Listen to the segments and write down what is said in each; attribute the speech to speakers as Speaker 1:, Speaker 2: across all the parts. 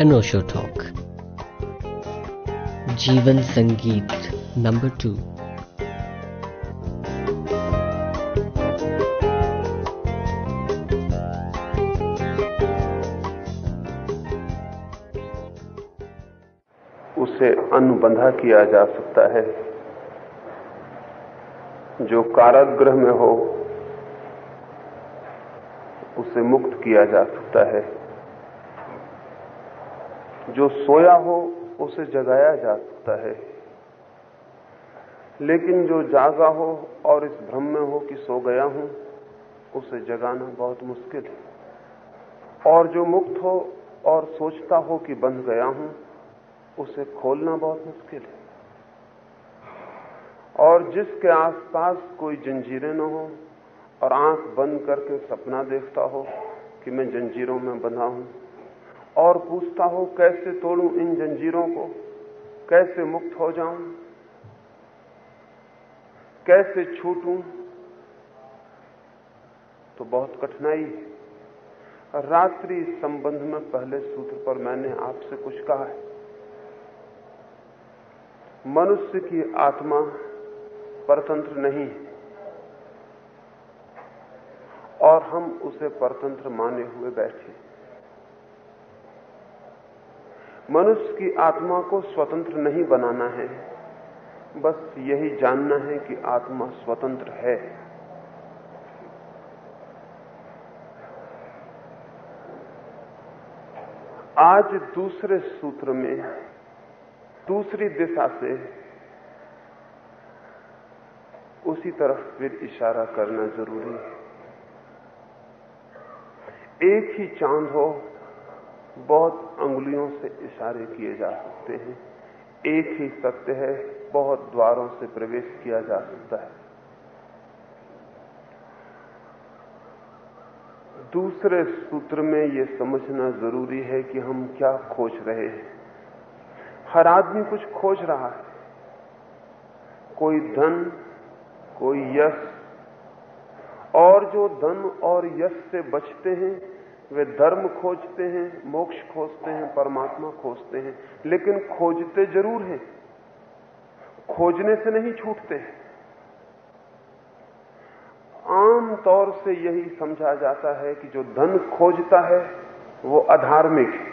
Speaker 1: अनोशो talk जीवन संगीत number two
Speaker 2: उसे अनुबंधा किया जा सकता है। जो कारागृह में हो, उसे मुक्त किया जा सकता है। जो सोया हो, उसे जगाया जा सकता है। लेकिन जो जागा हो और इस भ्रम में हो कि सो गया हूँ, उसे जगाना बहुत मुश्किल है। और जो मुक्त हो और सोचता हो कि बंध गया हूँ, उसे खोलना बहुत मुश्किल है। और जिसके आसपास कोई जंजीरें न हो और आँख बंद करके सपना देखता हो कि मैं जंजीरों में बंधा हूँ और पूछता हो, कैसे तोड़ूं इन जंजीरों को? कैसे मुक्त हो जाऊँ? कैसे छूटूं? तो बहुत कठिनाई। है रात्रि संबंध में पहले सूत्र पर मैंने आपसे कुछ कहा है। मनुष्य की आत्मा परतंत्र नहीं है। और हम उसे परतंत्र माने हुए बैठे मनुष्य की आत्मा को स्वतंत्र नहीं बनाना है। बस यही जानना है कि आत्मा स्वतंत्र है। आज दूसरे सूत्र में, दूसरी दिशा से उसी तरफ़ फिर इशारा करना ज़रूरी है। एक ही चाँद हो बहुत अंगुलियों से इशारे किए जा सकते हैं। एक ही सत्य है, बहुत द्वारों से प्रवेश किया जा सकता है। दूसरे सूत्र में यह समझना ज़रूरी है कि हम क्या खोज रहे हैं। हर आदमी कुछ खोज रहा है। कोई धन, कोई यश, और जो धन और यश से बचते हैं वे धर्म खोजते हैं, मोक्ष खोजते हैं, परमात्मा खोजते हैं, लेकिन खोजते ज़रूर हैं। खोजने से नहीं छूटते हैं। आम तौर से यही समझा जाता है कि जो धन खोजता है, वो अधार्मिक है,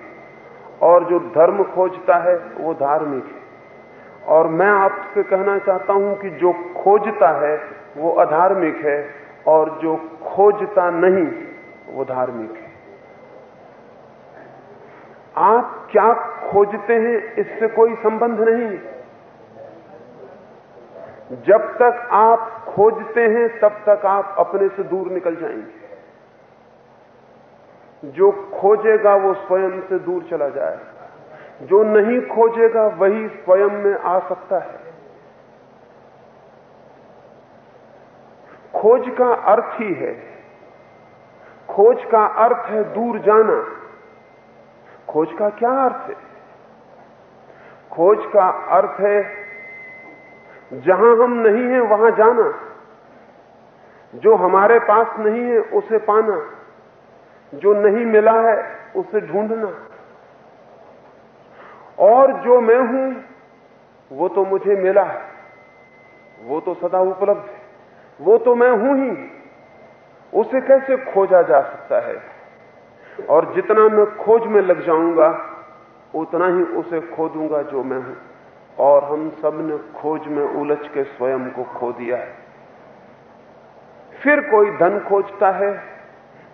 Speaker 2: और जो धर्म खोजता है, वो धार्मिक है। और मैं आपसे कहना चाहता हूँ कि जो खोजता है, वो अधार्मिक है, और जो खोजता नहीं, वो धार्मिक है। आप क्या खोजते हैं, इससे कोई संबंध नहीं। जब तक आप खोजते हैं, तब तक आप अपने से दूर निकल जाएँगे। जो खोजेगा, वो स्वयं से दूर चला जाएगा जो नहीं खोजेगा, वही स्वयं में आ सकता है। खोज का अर्थ ही है। खोज का अर्थ है दूर जाना। खोज का क्या अर्थ है? खोज का अर्थ है, जहाँ हम नहीं हैं, वहाँ जाना। जो हमारे पास नहीं है, उसे पाना। जो नहीं मिला है, उसे ढूंढना। और जो मैं हूँ, वो तो मुझे मिला है। वो तो सदा उपलब्ध है। वो तो मैं हूँ ही। उसे कैसे खोजा जा सकता है? और जितना मैं खोज में लग जाऊँगा, उतना ही उसे खो दूँगा जो मैं हूँ। और हम सबने खोज में उलझ के स्वयं को खो दिया है। फिर कोई धन खोजता है,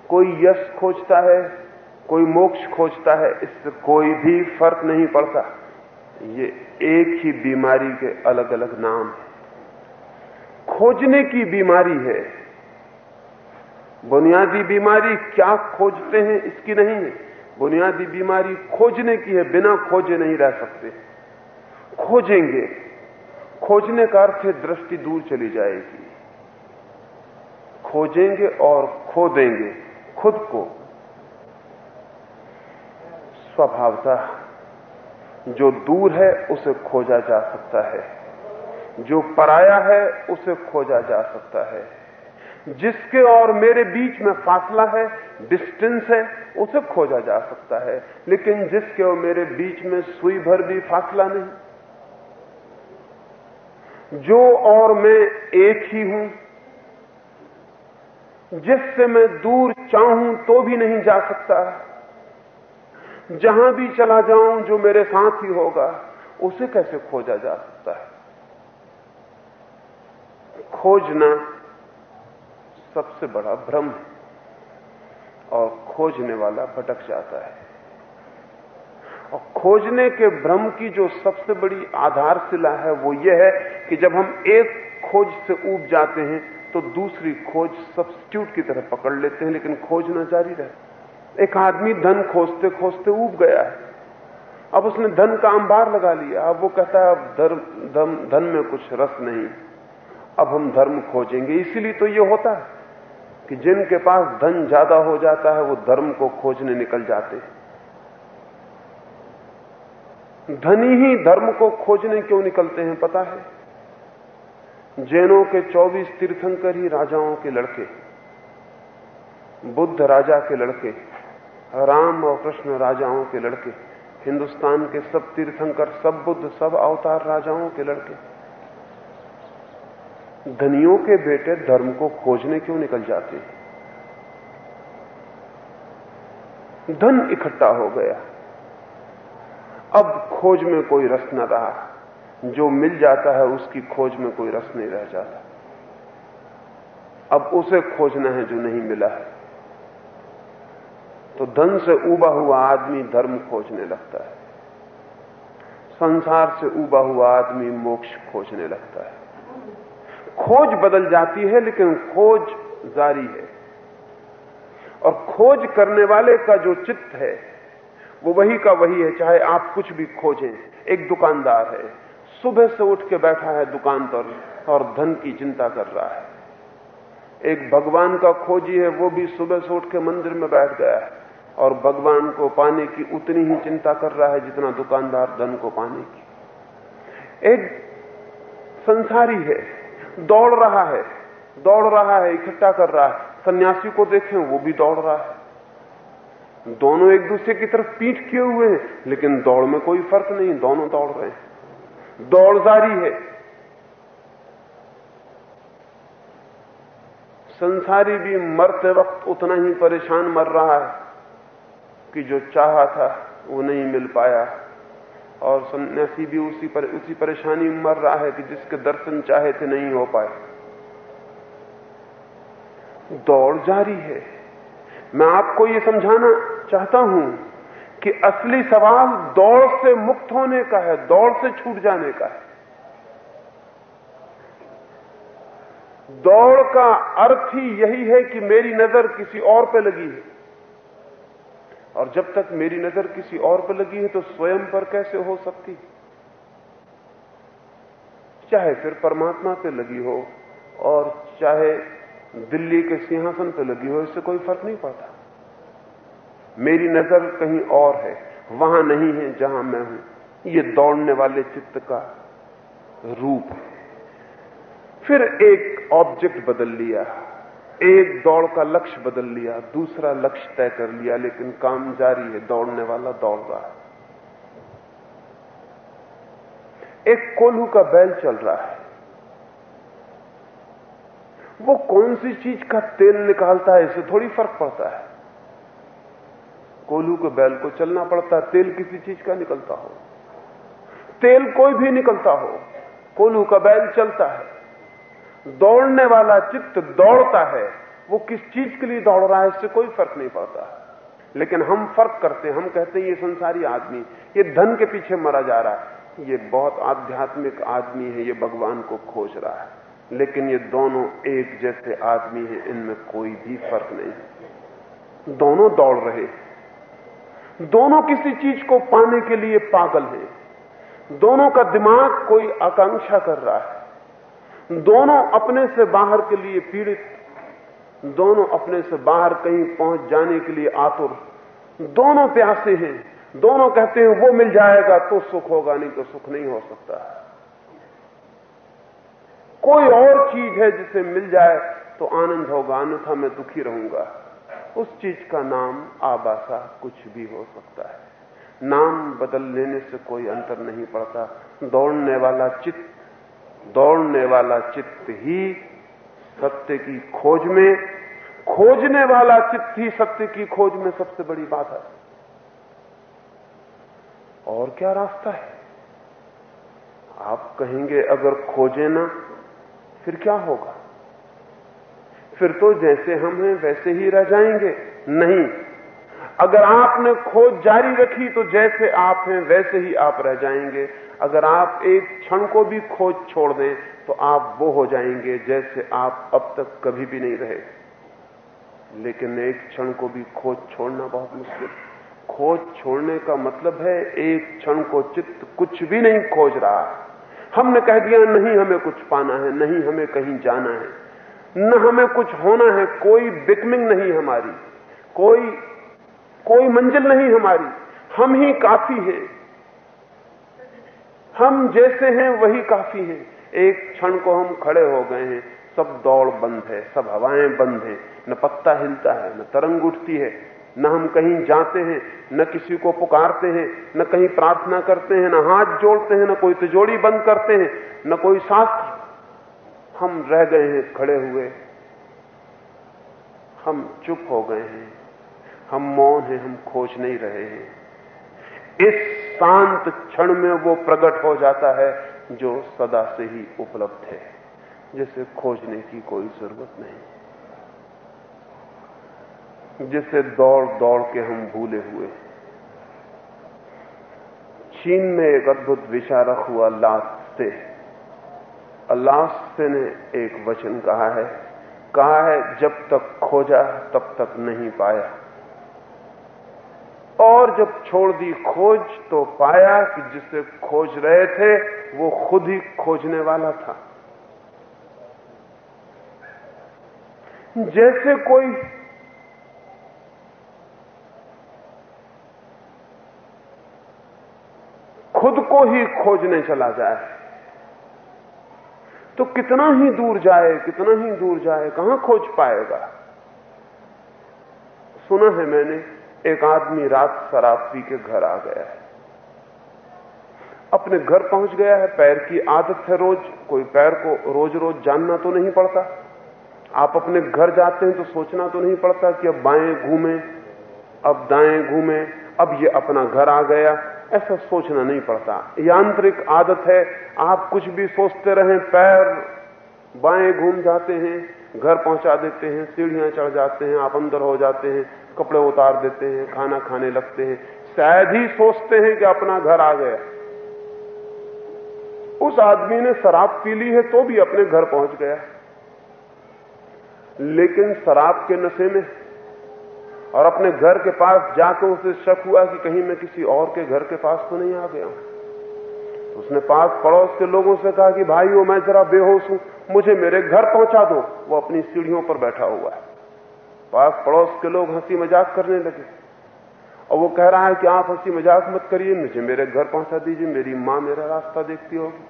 Speaker 2: कोई यश खोजता है, कोई मोक्ष खोजता है, इससे कोई भी फ़र्क नहीं पड़ता। ये एक ही बीमारी के अलग अलग नाम है। खोजने की बीमारी है। बुनियादी बीमारी क्या खोजते हैं इसकी नहीं है। बुनियादी बीमारी खोजने की है, बिना खोजे नहीं रह सकते। खोजेंगे। खोजने का अर्थ है दृष्टि दूर चली जाएगी। खोजेंगे और खो देंगे खुद को। स्वभावता जो दूर है, उसे खोजा जा सकता है। जो पराया है, उसे खोजा जा सकता है। जिसके और मेरे बीच में फासला है डिस्टेंस है, उसे खोजा जा सकता है। लेकिन जिसके और मेरे बीच में सुई भर भी फासला नहीं। जो और मैं एक ही हूँ, जिससे मैं दूर चाहूँ तो भी नहीं जा सकता। जहाँ भी चला जाऊँ, जो मेरे साथ ही होगा, उसे कैसे खोजा जा सकता है? खोजना सबसे बड़ा भ्रम है और खोजने वाला भटक जाता है। और खोजने के भ्रम की जो सबसे बड़ी आधारशिला है, वो यह है कि जब हम एक खोज से ऊब जाते हैं तो दूसरी खोज सब्सिट्यूट की तरह पकड़ लेते हैं, लेकिन खोजना जारी रहे। एक आदमी धन खोजते खोजते ऊब गया है। अब उसने धन का अंबार लगा लिया। अब वो कहता है, अब धर्म, धन में कुछ रस नहीं। अब हम धर्म खोजेंगे। इसीलिए तो ये होता है। कि जिनके पास धन ज़्यादा हो जाता है, वो धर्म को खोजने निकल जाते हैं। धनी ही धर्म को खोजने क्यों निकलते हैं, पता है? जैनों के 24 तीर्थंकर ही राजाओं के लड़के बुद्ध राजा के लड़के राम और कृष्ण राजाओं के लड़के हिंदुस्तान के सब तीर्थंकर, सब बुद्ध, सब अवतार राजाओं के लड़के धनियों के बेटे धर्म को खोजने क्यों निकल जाते? हैं धन इकट्ठा हो गया। अब खोज में कोई रस न रहा। जो मिल जाता है उसकी खोज में कोई रस नहीं रह जाता। अब उसे खोजना है जो नहीं मिला है। तो धन से उबा हुआ आदमी धर्म खोजने लगता है। संसार से उबा हुआ आदमी मोक्ष खोजने लगता है। खोज बदल जाती है, लेकिन खोज जारी है। और खोज करने वाले का जो चित्त है, वो वही का वही है, चाहे आप कुछ भी खोजें। एक दुकानदार है, सुबह से उठ के बैठा है दुकान पर और धन की चिंता कर रहा है। एक भगवान का खोजी है, वो भी सुबह से उठ के मंदिर में बैठ गया है और भगवान को पाने की उतनी ही चिंता कर रहा है जितना दुकानदार धन को पाने की। एक संसारी है दौड़ रहा है, दौड़ रहा है, इकट्ठा कर रहा है। सन्यासी को देखें, वो भी दौड़ रहा है। दोनों एक दूसरे की तरफ़ पीठ किए हुए हैं, लेकिन दौड़ में कोई फ़र्क नहीं, दोनों दौड़ रहे हैं। दौड़ जारी है। संसारी भी मरते वक्त उतना ही परेशान मर रहा है कि जो चाहा था, वो नहीं मिल पाया। और सन्यासी भी उसी पर, उसी परेशानी में मर रहा है कि जिसके दर्शन चाहे थे नहीं हो पाए। दौड़ जारी है। मैं आपको ये समझाना चाहता हूँ कि असली सवाल दौड़ से मुक्त होने का है, दौड़ से छूट जाने का है। दौड़ का अर्थ ही यही है कि मेरी नज़र किसी और पे लगी है। और जब तक मेरी नज़र किसी और पर लगी है तो स्वयं पर कैसे हो सकती? चाहे फिर परमात्मा पे लगी हो, और चाहे दिल्ली के सिंहासन पे लगी हो, इससे कोई फ़र्क नहीं पड़ता। मेरी नज़र कहीं और है, वहाँ नहीं है जहाँ मैं हूँ। ये दौड़ने वाले चित्त का रूप है। फिर एक ऑब्जेक्ट बदल लिया। एक दौड़ का लक्ष्य बदल लिया, दूसरा लक्ष्य तय कर लिया, लेकिन काम जारी है, दौड़ने वाला दौड़ रहा है। एक कोल्हू का बैल चल रहा है। वो कौन सी चीज़ का तेल निकालता है, इससे थोड़ी फ़र्क पड़ता है। कोल्हू के बैल को चलना पड़ता है, तेल किसी चीज़ का निकलता हो। तेल कोई भी निकलता हो, कोल्हू का बैल चलता है। दौड़ने वाला चित्त दौड़ता है, वो किस चीज़ के लिए दौड़ रहा है, इससे कोई फ़र्क नहीं पड़ता। लेकिन हम फ़र्क करते हैं, हम कहते हैं, ये संसारी आदमी, ये धन के पीछे मरा जा रहा है। ये बहुत आध्यात्मिक आदमी है, ये भगवान को खोज रहा है। लेकिन ये दोनों एक जैसे आदमी है, इनमें कोई भी फ़र्क नहीं। दोनों दौड़ रहे दोनों किसी चीज़ को पाने के लिए पागल हैं। दोनों का दिमाग कोई आकांक्षा कर रहा है। दोनों अपने से बाहर के लिए पीड़ित, दोनों अपने से बाहर कहीं पहुँच जाने के लिए आतुर। दोनों प्यासे हैं, दोनों कहते हैं, वो मिल जाएगा तो सुख होगा, नहीं तो सुख नहीं हो सकता। कोई और चीज़ है जिसे मिल जाए तो आनंद होगा, अन्यथा मैं दुखी रहूँगा। उस चीज़ का नाम आबासा कुछ भी हो सकता है। नाम बदल लेने से कोई अंतर नहीं पड़ता। दौड़ने वाला चित्त दौड़ने वाला चित्त ही सत्य की खोज में, खोजने वाला चित्त ही सत्य की खोज में सबसे बड़ी बात है। और क्या रास्ता है? आप कहेंगे, अगर खोजे ना, फिर क्या होगा? फिर तो जैसे हम हैं, वैसे ही रह जाएँगे। नहीं अगर आपने खोज जारी रखी तो जैसे आप हैं, वैसे ही आप रह जाएँगे। अगर आप एक क्षण को भी खोज छोड़ दें तो आप वो हो जाएँगे जैसे आप अब तक कभी भी नहीं रहे। लेकिन एक क्षण को भी खोज छोड़ना बहुत मुश्किल। खोज छोड़ने का मतलब है, एक क्षण को चित्त कुछ भी नहीं खोज रहा। हमने कह दिया, नहीं हमें कुछ पाना है, नहीं हमें कहीं जाना है। न हमें कुछ होना है, कोई बिकमिंग नहीं हमारी। कोई कोई मंजिल नहीं हमारी। हम ही काफ़ी हैं। हम जैसे हैं, वही काफ़ी हैं। एक क्षण को हम खड़े हो गए हैं। सब दौड़ बंद है, सब हवाएँ बंद है। न पत्ता हिलता है, न तरंग उठती है। न हम कहीं जाते हैं, न किसी को पुकारते हैं, न कहीं प्रार्थना करते हैं, न हाथ जोड़ते हैं, न कोई तिजोड़ी बंद करते हैं, न कोई शास्त्र हम रह गए हैं, खड़े हुए। हम चुप हो गए हैं। हम मौन हैं, हम खोज नहीं रहे हैं। इस शांत क्षण में वो प्रकट हो जाता है जो सदा से ही उपलब्ध है, जिसे खोजने की कोई ज़रूरत नहीं। जिसे दौड़ दौड़ के हम भूले हुए चीन में एक अद्भुत विचारक हुआ, लास्ते। लास्ते ने एक वचन कहा है। कहा है, जब तक खोजा, तब तक नहीं पाया। और जब छोड़ दी खोज तो पाया कि जिसे खोज रहे थे, वो खुद ही खोजने वाला था। जैसे कोई खुद को ही खोजने चला जाए तो कितना ही दूर जाए, कितना ही दूर जाए, कहाँ खोज पाएगा? सुना है मैंने एक आदमी रात शराब पी के घर आ गया है। अपने घर पहुँच गया है, पैर की आदत है रोज, कोई पैर को रोज रोज जानना तो नहीं पड़ता। आप अपने घर जाते हैं तो सोचना तो नहीं पड़ता कि अब बाएँ घूमें, अब दाएँ घूमें, अब ये अपना घर आ गया। ऐसा सोचना नहीं पड़ता। यांत्रिक आदत है, आप कुछ भी सोचते रहें, पैर बाएँ घूम जाते हैं, घर पहुँचा देते हैं, सीढ़ियाँ चढ़ जाते हैं, आप अंदर हो जाते हैं। कपड़े उतार देते हैं, खाना खाने लगते हैं। शायद ही सोचते हैं कि अपना घर आ गया। उस आदमी ने शराब पी ली है तो भी अपने घर पहुँच गया। लेकिन शराब के नशे में और अपने घर के पास जाकर उसे शक हुआ कि कहीं मैं किसी और के घर के पास तो नहीं आ गया। तो उसने पास पड़ोस के लोगों से कहा कि भाई वो मैं जरा बेहोश हूँ। मुझे मेरे घर पहुँचा दो। वो अपनी सीढ़ियों पर बैठा हुआ है। पास पड़ोस के लोग हँसी मज़ाक करने लगे। और वो कह रहा है कि आप हँसी मज़ाक मत करिए, मुझे मेरे घर पहुँचा दीजिए, मेरी माँ मेरा रास्ता देखती होगी।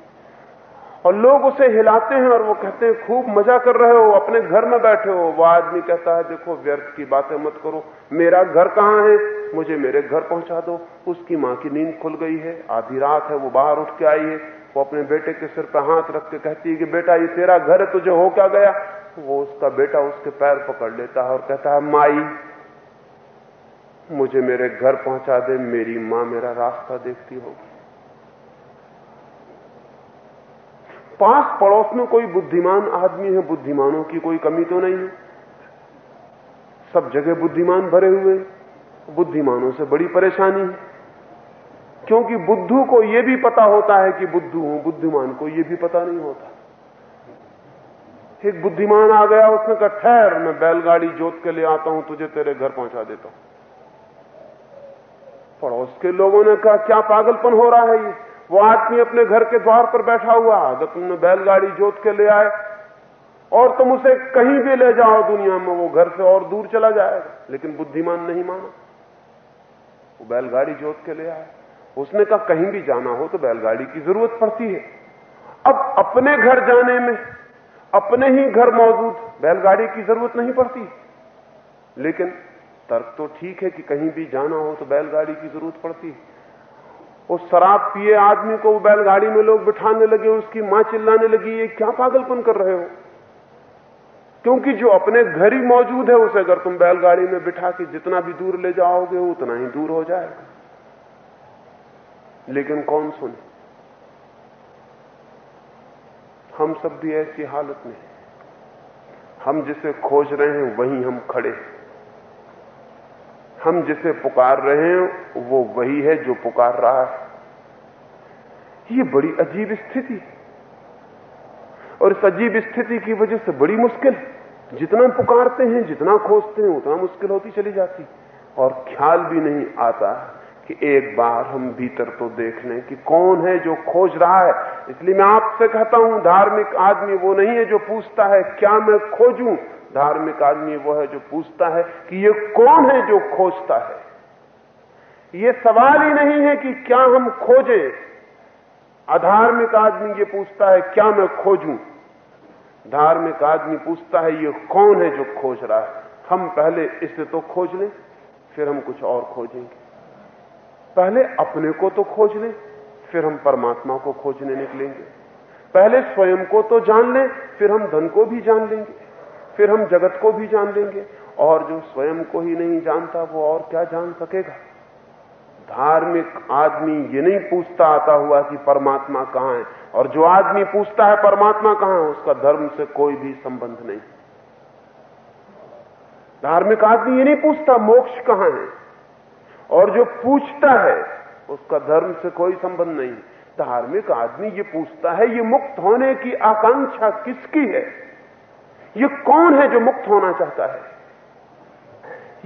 Speaker 2: और लोग उसे हिलाते हैं और वो कहते हैं, खूब मज़ा कर रहे हो, अपने घर में बैठे हो। वो आदमी कहता है, देखो, व्यर्थ की बातें मत करो। मेरा घर कहाँ है? मुझे मेरे घर पहुँचा दो। उसकी माँ की नींद खुल गई है। आधी रात है, वो बाहर उठ के आई है। वो अपने बेटे के सिर पर हाथ रख के कहती है कि, बेटा, ये तेरा घर है, तुझे हो क्या गया? वो उसका बेटा उसके पैर पकड़ लेता है और कहता है, माई, मुझे मेरे घर पहुँचा दे। मेरी माँ मेरा रास्ता देखती होगी। पास पड़ोस में कोई बुद्धिमान आदमी है, बुद्धिमानों की कोई कमी तो नहीं है। सब जगह बुद्धिमान भरे हुए बुद्धिमानों से बड़ी परेशानी है। क्योंकि बुद्धू को यह भी पता होता है कि बुद्धू हूँ, बुद्धिमान को यह भी पता नहीं होता। एक बुद्धिमान आ गया, उसने कहा, ठहर, मैं बैलगाड़ी जोत के ले आता हूँ, तुझे तेरे घर पहुँचा देता हूँ। पड़ोस के लोगों ने कहा, क्या पागलपन हो रहा है ये? वो आदमी अपने घर के द्वार पर बैठा हुआ, अगर तुमने बैलगाड़ी जोत के ले आए, और तुम उसे कहीं भी ले जाओ दुनिया में, वो घर से और दूर चला जाएगा। लेकिन बुद्धिमान नहीं माना। वो बैलगाड़ी जोत के ले आए। उसने कहा, कहीं भी जाना हो तो बैलगाड़ी की ज़रूरत पड़ती है। अब अपने घर जाने में, अपने ही घर मौजूद, बैलगाड़ी की ज़रूरत नहीं पड़ती। लेकिन तर्क तो ठीक है कि कहीं भी जाना हो तो बैलगाड़ी की ज़रूरत पड़ती है। उस शराब पिए आदमी को बैलगाड़ी में लोग बिठाने लगे, उसकी माँ चिल्लाने लगी, ये क्या पागलपन कर रहे हो? क्योंकि जो अपने घर ही मौजूद है, उसे अगर तुम बैलगाड़ी में बिठा के जितना भी दूर ले जाओगे उतना ही दूर हो जाएगा। लेकिन कौन सुने? हम सब भी ऐसी हालत में हम जिसे खोज रहे हैं, वहीं हम खड़े हैं। हम जिसे पुकार रहे हैं, वो वही है जो पुकार रहा है। ये बड़ी अजीब स्थिति। और इस अजीब स्थिति की वजह से बड़ी मुश्किल। जितना पुकारते हैं, जितना खोजते हैं, उतना मुश्किल होती चली जाती। और ख्याल भी नहीं आता कि एक बार हम भीतर तो देख लें कि कौन है जो खोज रहा है। इसलिए मैं आपसे कहता हूँ, धार्मिक आदमी वो नहीं है जो पूछता है, क्या मैं खोजूं? धार्मिक आदमी वो है जो पूछता है कि ये कौन है जो खोजता है? ये सवाल ही नहीं है कि क्या हम खोजें। अधार्मिक आदमी ये पूछता है, क्या मैं खोजूं? धार्मिक आदमी पूछता है, ये कौन है जो खोज रहा है? हम पहले इसे तो खोज लें, फिर हम कुछ और खोजेंगे। पहले अपने को तो खोज लें, फिर हम परमात्मा को खोजने निकलेंगे। पहले स्वयं को तो जान लें, फिर हम धन को भी जान लेंगे। फिर हम जगत को भी जान लेंगे। और जो स्वयं को ही नहीं जानता, वो और क्या जान सकेगा? धार्मिक आदमी ये नहीं पूछता आता हुआ कि परमात्मा कहाँ है। और जो आदमी पूछता है परमात्मा कहाँ है, उसका धर्म से कोई भी संबंध नहीं। धार्मिक आदमी ये नहीं पूछता मोक्ष कहाँ है। और जो पूछता है, उसका धर्म से कोई संबंध नहीं। धार्मिक आदमी ये पूछता है, ये मुक्त होने की आकांक्षा किसकी है? ये कौन है जो मुक्त होना चाहता है?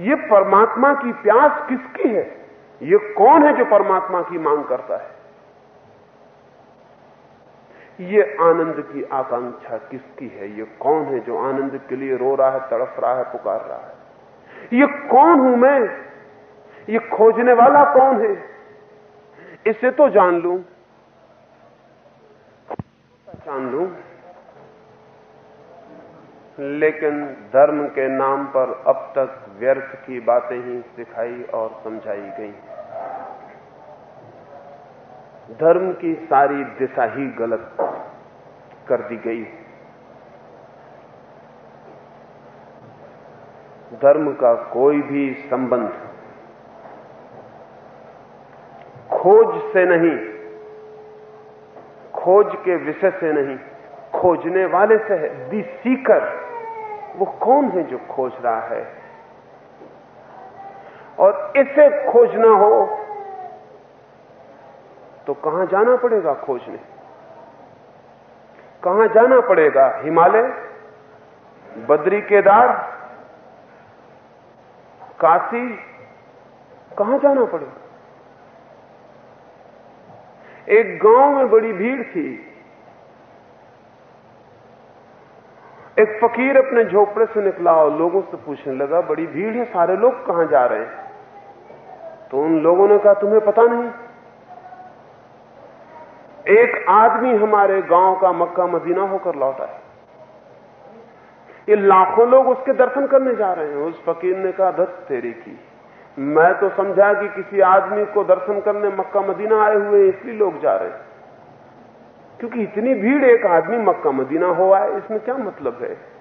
Speaker 2: ये परमात्मा की प्यास किसकी है? ये कौन है जो परमात्मा की मांग करता है? ये आनंद की आकांक्षा किसकी है? ये कौन है जो आनंद के लिए रो रहा है, तड़फ रहा है, पुकार रहा है? ये कौन हूँ मैं? ये खोजने वाला कौन है? इसे तो जान लू। जान लू। लेकिन धर्म के नाम पर अब तक व्यर्थ की बातें ही सिखाई और समझाई गई। धर्म की सारी दिशा ही गलत कर दी गई। धर्म का कोई भी संबंध खोज से नहीं, खोज के विषय से नहीं, खोजने वाले से है। दी सीकर वो कौन है जो खोज रहा है? और इसे खोजना हो तो कहाँ जाना पड़ेगा खोजने? कहाँ जाना पड़ेगा? हिमालय? बद्री केदार? काशी? कहाँ जाना पड़ेगा? एक गाँव में बड़ी भीड़ थी। एक फकीर अपने झोपड़े से निकला और लोगों से पूछने लगा, बड़ी भीड़ है, सारे लोग कहाँ जा रहे हैं? तो उन लोगों ने कहा, तुम्हें पता नहीं। एक आदमी हमारे गाँव का मक्का मदीना होकर लौटा है ये लाखों लोग उसके दर्शन करने जा रहे हैं। उस फकीर ने कहा, धत तेरी की। मैं तो समझा कि किसी आदमी को दर्शन करने मक्का मदीना आए हुए इसलिए लोग जा रहे हैं। क्योंकि इतनी भीड़ एक आदमी मक्का मदीना हो आए इसमें क्या मतलब है?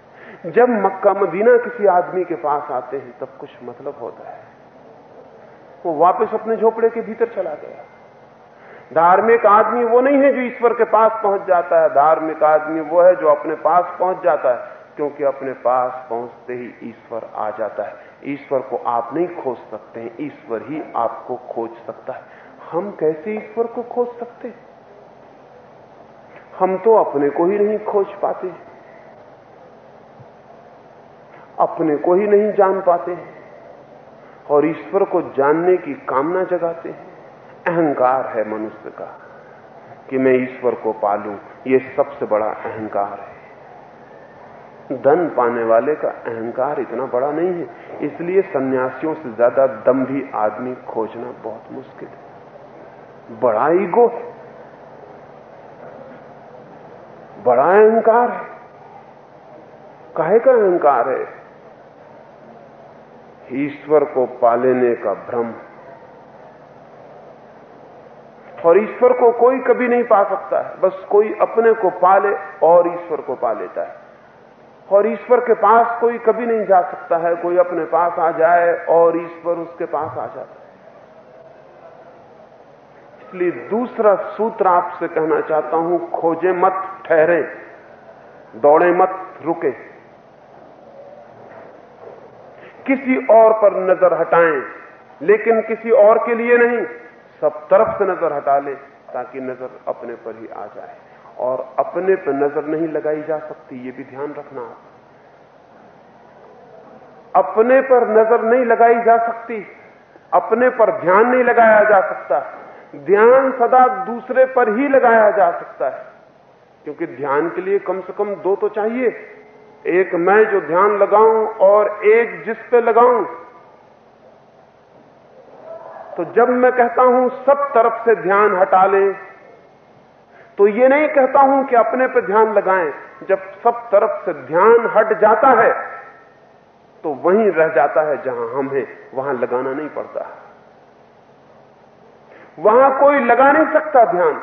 Speaker 2: जब मक्का मदीना किसी आदमी के पास आते हैं, तब कुछ मतलब होता है। वो वापस अपने झोपड़े के भीतर चला गया। धार्मिक आदमी वो नहीं है जो ईश्वर के पास पहुँच जाता है। धार्मिक आदमी वो है जो अपने पास पहुँच जाता है, क्योंकि अपने पास पहुँचते ही ईश्वर आ जाता है। ईश्वर को आप नहीं खोज सकते हैं, ईश्वर ही आपको खोज सकता है। हम कैसे ईश्वर को खोज सकते हैं? हम तो अपने को ही नहीं खोज पाते। अपने को ही नहीं जान पाते। और ईश्वर को जानने की कामना जगाते हैं। अहंकार है मनुष्य का कि मैं ईश्वर को पालूं, ये सबसे बड़ा अहंकार है। धन पाने वाले का अहंकार इतना बड़ा नहीं है, इसलिए सन्यासियों से ज़्यादा दम भी आदमी खोजना बहुत मुश्किल है। बड़ा ईगो है बड़ा अहंकार है। काहे का अहंकार है? ईश्वर को पालेने का भ्रम। और ईश्वर को कोई कभी नहीं पा सकता है। बस कोई अपने को पाले और ईश्वर को पा लेता है। और ईश्वर के पास कोई कभी नहीं जा सकता है। कोई अपने पास आ जाए और ईश्वर उसके पास आ जाता है। इसलिए दूसरा सूत्र आपसे कहना चाहता हूँ, खोजे मत, ठहरे। दौड़े मत, रुके। किसी और पर नज़र हटाएँ, लेकिन किसी और के लिए नहीं, सब तरफ़ से नज़र हटा ले, ताकि नज़र अपने पर ही आ जाए। और अपने पर नज़र नहीं लगाई जा सकती, ये भी ध्यान रखना आप। अपने पर नज़र नहीं लगाई जा सकती, अपने पर ध्यान नहीं लगाया जा सकता। ध्यान सदा दूसरे पर ही लगाया जा सकता है। क्योंकि ध्यान के लिए कम से कम दो तो चाहिए। एक मैं जो ध्यान लगाऊँ और एक जिस पे लगाऊँ। तो जब मैं कहता हूँ सब तरफ़ से ध्यान हटा लें तो ये नहीं कहता हूँ कि अपने पे ध्यान लगाएँ। जब सब तरफ़ से ध्यान हट जाता है तो वहीं रह जाता है जहाँ हम हैं, वहाँ लगाना नहीं पड़ता। वहाँ कोई लगा नहीं सकता ध्यान।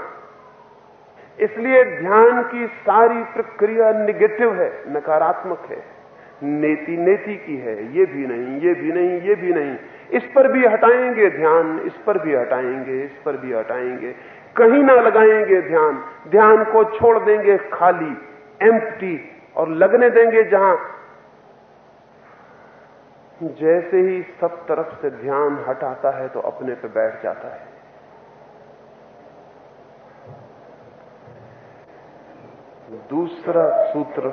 Speaker 2: इसलिए ध्यान की सारी प्रक्रिया निगेटिव है, नकारात्मक है नेति नेति की है, ये भी नहीं, ये भी नहीं, ये भी नहीं। इस पर भी हटाएँगे ध्यान, इस पर भी हटाएँगे, इस पर भी हटाएँगे। कहीं ना लगाएँगे ध्यान ध्यान को छोड़ देंगे खाली एम्प्टी और लगने देंगे जहाँ जैसे ही सब तरफ़ से ध्यान हटाता है तो अपने पे बैठ जाता है। दूसरा सूत्र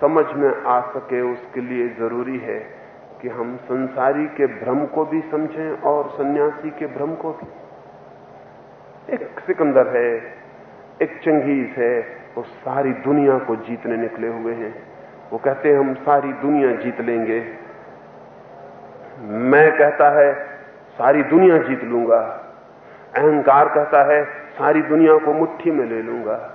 Speaker 2: समझ में आ सके उसके लिए ज़रूरी है कि हम संसारी के भ्रम को भी समझें और सन्यासी के भ्रम को भी। एक सिकंदर है, एक चंगेज है, वो सारी दुनिया को जीतने निकले हुए हैं। वो कहते हैं, हम सारी दुनिया जीत लेंगे। मैं कहता है, सारी दुनिया जीत लूँगा। अहंकार कहता है, सारी दुनिया को मुट्ठी में ले लूँगा।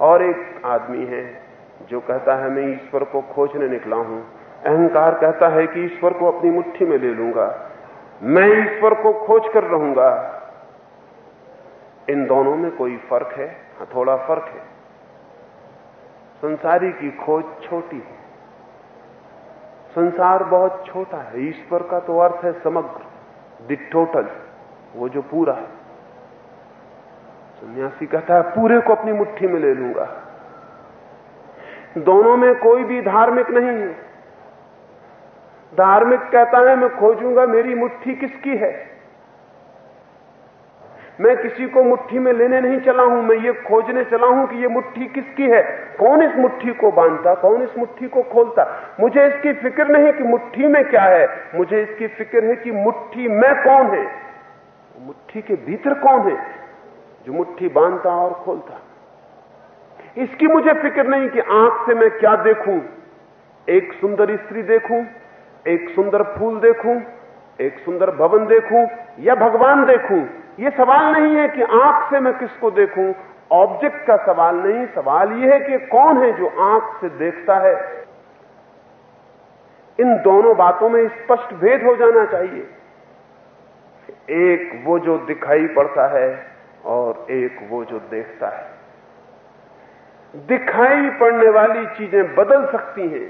Speaker 2: और एक आदमी है जो कहता है, मैं ईश्वर को खोजने निकला हूँ। अहंकार कहता है कि ईश्वर को अपनी मुट्ठी में ले लूँगा। मैं ईश्वर को खोज कर रहूँगा। इन दोनों में कोई फ़र्क है? हाँ थोड़ा फ़र्क है। संसारी की खोज छोटी है। संसार बहुत छोटा है। ईश्वर का तो अर्थ है समग्र दि टोटल वो जो पूरा है। सन्यासी कहता है, पूरे को अपनी मुट्ठी में ले लूँगा। दोनों में कोई भी धार्मिक नहीं है। धार्मिक कहता है, मैं खोजूँगा मेरी मुट्ठी किसकी है। मैं किसी को मुट्ठी में लेने नहीं चला हूँ, मैं ये खोजने चला हूँ कि ये मुट्ठी किसकी है। कौन इस मुट्ठी को बांधता, कौन इस मुट्ठी को खोलता? मुझे इसकी फ़िक्र नहीं कि मुट्ठी में क्या है, मुझे इसकी फ़िक्र है कि मुट्ठी में कौन है। मुट्ठी के भीतर कौन है जो मुट्ठी बांधता और खोलता? इसकी मुझे फ़िक्र नहीं कि आँख से मैं क्या देखूँ। एक सुंदर स्त्री देखूँ, एक सुंदर फूल देखूँ, एक सुंदर भवन देखूँ या भगवान देखूँ। यह सवाल नहीं है कि आँख से मैं किसको देखूँ। ऑब्जेक्ट का सवाल नहीं, सवाल यह है कि कौन है जो आँख से देखता है। इन दोनों बातों में स्पष्ट भेद हो जाना चाहिए। एक वो जो दिखाई पड़ता है और एक वो जो देखता है। दिखाई पड़ने वाली चीज़ें बदल सकती हैं।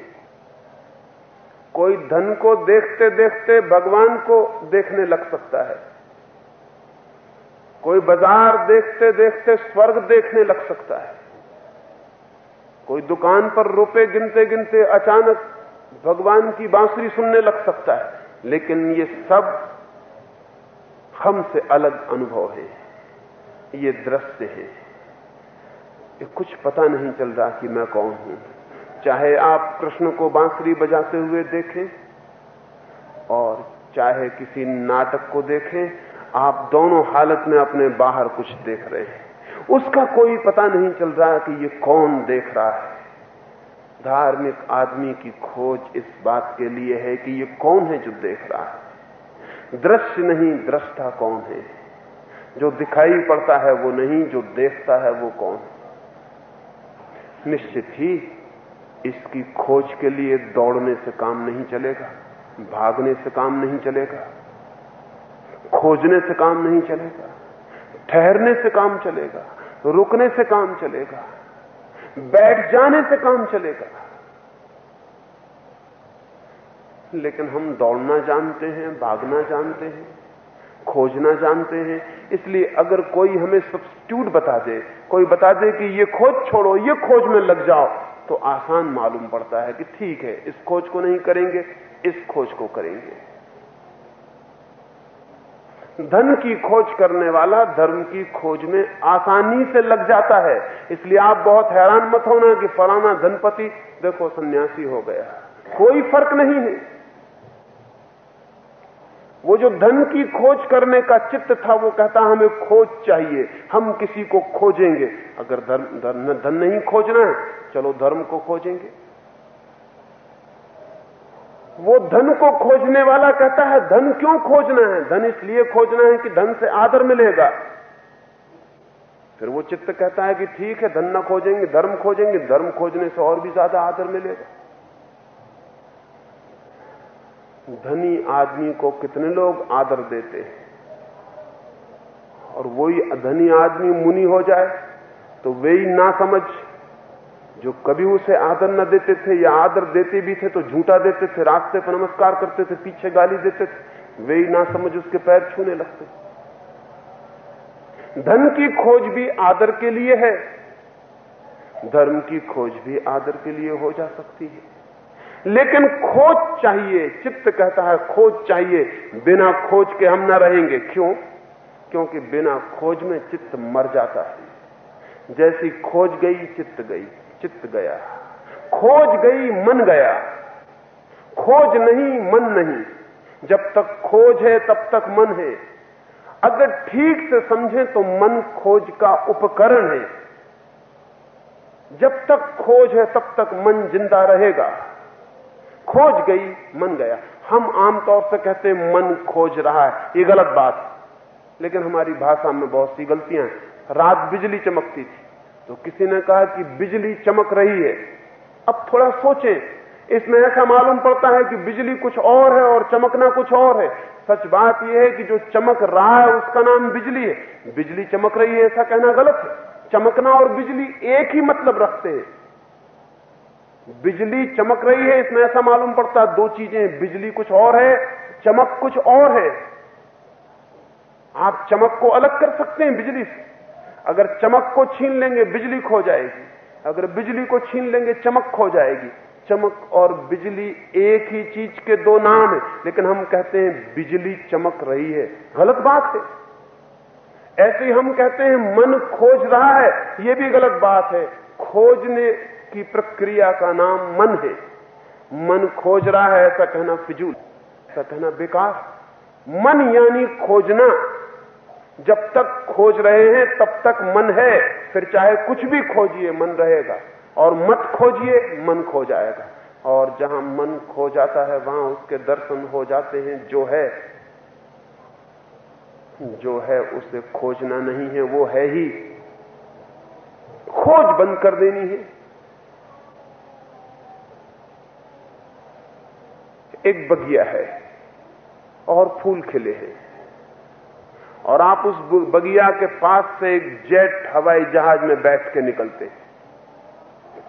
Speaker 2: कोई धन को देखते देखते भगवान को देखने लग सकता है। कोई बाज़ार देखते देखते स्वर्ग देखने लग सकता है। कोई दुकान पर रुपए गिनते गिनते अचानक भगवान की बांसुरी सुनने लग सकता है। लेकिन ये सब हमसे अलग अनुभव है। ये दृश्य है। ये कुछ पता नहीं चल रहा कि मैं कौन हूँ। चाहे आप कृष्ण को बांसुरी बजाते हुए देखें और चाहे किसी नाटक को देखें, आप दोनों हालत में अपने बाहर कुछ देख रहे हैं। उसका कोई पता नहीं चल रहा कि ये कौन देख रहा है। धार्मिक आदमी की खोज इस बात के लिए है कि ये कौन है जो देख रहा है। दृश्य नहीं, दृष्टा कौन है? जो दिखाई पड़ता है वो नहीं, जो देखता है वो कौन? निश्चित ही इसकी खोज के लिए दौड़ने से काम नहीं चलेगा, भागने से काम नहीं चलेगा, खोजने से काम नहीं चलेगा, ठहरने से काम चलेगा, रुकने से काम चलेगा, बैठ जाने से काम चलेगा। लेकिन हम दौड़ना जानते हैं, भागना जानते हैं, खोजना जानते हैं। इसलिए अगर कोई हमें सब्सिट्यूट बता दे, कोई बता दे कि ये खोज छोड़ो, ये खोज में लग जाओ तो आसान मालूम पड़ता है कि ठीक है, इस खोज को नहीं करेंगे, इस खोज को करेंगे। धन की खोज करने वाला धर्म की खोज में आसानी से लग जाता है। इसलिए आप बहुत हैरान मत होना कि फलाना धनपति, देखो सन्यासी हो गया। कोई फ़र्क नहीं है। वो जो धन की खोज करने का चित्त था, वो कहता, हमें खोज चाहिए, हम किसी को खोजेंगे। अगर धर्म धर्म धन नहीं खोजना है, चलो धर्म को खोजेंगे। वो धन को खोजने वाला कहता है, धन क्यों खोजना है? धन इसलिए खोजना है कि धन से आदर मिलेगा। फिर वो चित्त कहता है कि ठीक है, धन ना खोजेंगे, धर्म खोजेंगे, धर्म खोजने से और भी ज़्यादा आदर मिलेगा। धनी आदमी को कितने लोग आदर देते हैं? और वही धनी आदमी मुनि हो जाए तो वे ही ना समझ, जो कभी उसे आदर न देते थे या आदर देते भी थे तो झूठा देते थे, रास्ते पर नमस्कार करते थे, पीछे गाली देते थे, वे ही ना समझ उसके पैर छूने लगते। धन की खोज भी आदर के लिए है, धर्म की खोज भी आदर के लिए हो जा सकती है। लेकिन खोज चाहिए, चित्त कहता है, खोज चाहिए। बिना खोज के हम न रहेंगे। क्यों? क्योंकि बिना खोज में चित्त मर जाता है। जैसी खोज गई, चित्त गई, चित्त गया। खोज गई, मन गया। खोज नहीं, मन नहीं। जब तक खोज है, तब तक मन है। अगर ठीक से समझें तो मन खोज का उपकरण है। जब तक खोज है, तब तक मन ज़िंदा रहेगा। खोज गई, मन गया। हम आमतौर से कहते हैं, मन खोज रहा है। ये गलत बात। लेकिन हमारी भाषा में बहुत सी गलतियाँ हैं। रात बिजली चमकती थी। तो किसी ने कहा कि बिजली चमक रही है। अब थोड़ा सोचें। इसमें ऐसा मालूम पड़ता है कि बिजली कुछ और है और चमकना कुछ और है। सच बात यह है कि जो चमक रहा है, उसका नाम बिजली है। बिजली चमक रही है, ऐसा कहना गलत है। चमकना और बिजली एक ही मतलब रखते हैं। बिजली चमक रही है, इसमें ऐसा मालूम पड़ता है दो चीज़ें, बिजली कुछ और है, चमक कुछ और है। आप चमक को अलग कर सकते हैं बिजली से। अगर चमक को छीन लेंगे, बिजली खो जाएगी। अगर बिजली को छीन लेंगे, चमक खो जाएगी। चमक और बिजली एक ही चीज़ के दो नाम है, लेकिन हम कहते हैं बिजली चमक रही है। गलत बात है। ऐसे हम कहते हैं, मन खोज रहा है यह भी गलत बात है। खोजने की प्रक्रिया का नाम मन है। मन खोज रहा है, ऐसा कहना फिजूल, ऐसा कहना बेकार। मन यानी खोजना। जब तक खोज रहे हैं, तब तक मन है, फिर चाहे कुछ भी खोजिए, मन रहेगा। और मत खोजिए, मन खो जाएगा। और जहाँ मन खो जाता है, वहाँ उसके दर्शन हो जाते हैं, जो है। जो है, उसे खोजना नहीं है, वो है ही। खोज बंद कर देनी है। एक बगिया है और फूल खिले हैं। और आप उस बगिया के पास से एक जेट हवाई जहाज़ में बैठ के निकलते हैं।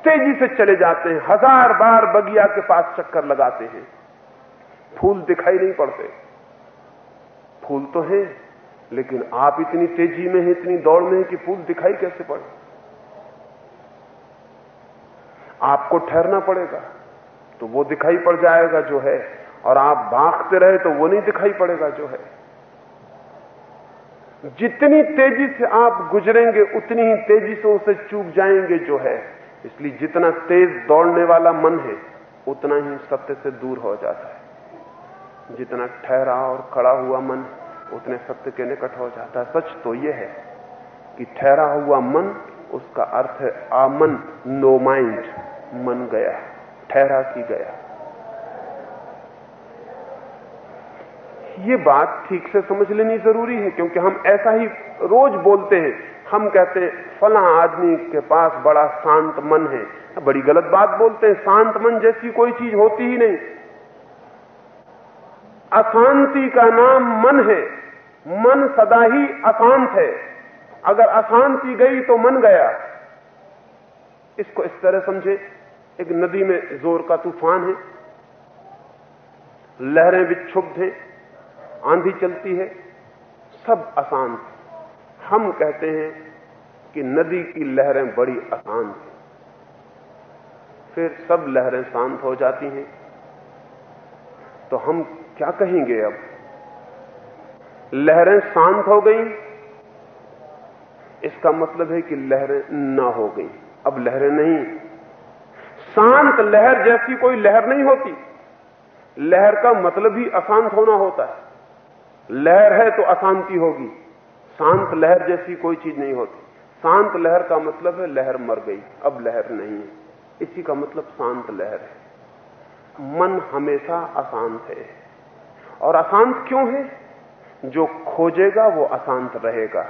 Speaker 2: तेज़ी से चले जाते हैं। हज़ार बार बगिया के पास चक्कर लगाते हैं। फूल दिखाई नहीं पड़ते। फूल तो हैं, लेकिन आप इतनी तेज़ी में हैं, इतनी दौड़ में हैं कि फूल दिखाई कैसे पड़े? आपको ठहरना पड़ेगा। तो वो दिखाई पड़ जाएगा जो है। और आप भागते रहे तो वो नहीं दिखाई पड़ेगा जो है। जितनी तेज़ी से आप गुजरेंगे, उतनी ही तेज़ी से उसे चूक जाएँगे जो है। इसलिए जितना तेज दौड़ने वाला मन है, उतना ही सत्य से दूर हो जाता है। जितना ठहरा और खड़ा हुआ मन, उतने सत्य के निकट हो जाता है। सच तो यह है कि ठहरा हुआ मन, उसका अर्थ है आमन, नो माइंड, मन गया ठहरा की गया। ये बात ठीक से समझ लेनी ज़रूरी है, क्योंकि हम ऐसा ही रोज बोलते हैं। हम कहते हैं, फला आदमी के पास बड़ा शांत मन है। बड़ी गलत बात बोलते हैं, शांत मन जैसी कोई चीज़ होती ही नहीं। अशांति का नाम मन है। मन सदा ही अशांत है। अगर अशांति गई तो मन गया। इसको इस तरह समझे। एक नदी में ज़ोर का तूफ़ान है, लहरें विक्षुब्ध हैं, आंधी चलती है, सब अशांत हम कहते हैं कि नदी की लहरें बड़ी अशांत हैं। फिर सब लहरें शांत हो जाती हैं। तो हम क्या कहेंगे अब? लहरें शांत हो गई। इसका मतलब है कि लहरें ना हो गई। अब लहरें नहीं शांत लहर जैसी कोई लहर नहीं होती। लहर का मतलब ही अशांत होना होता है। लहर है तो अशांति होगी। शांत लहर जैसी कोई चीज़ नहीं होती। शांत लहर का मतलब है लहर मर गई, अब लहर नहीं है। इसी का मतलब शांत लहर है। मन हमेशा अशांत है। और अशांत क्यों है? जो खोजेगा वो अशांत रहेगा।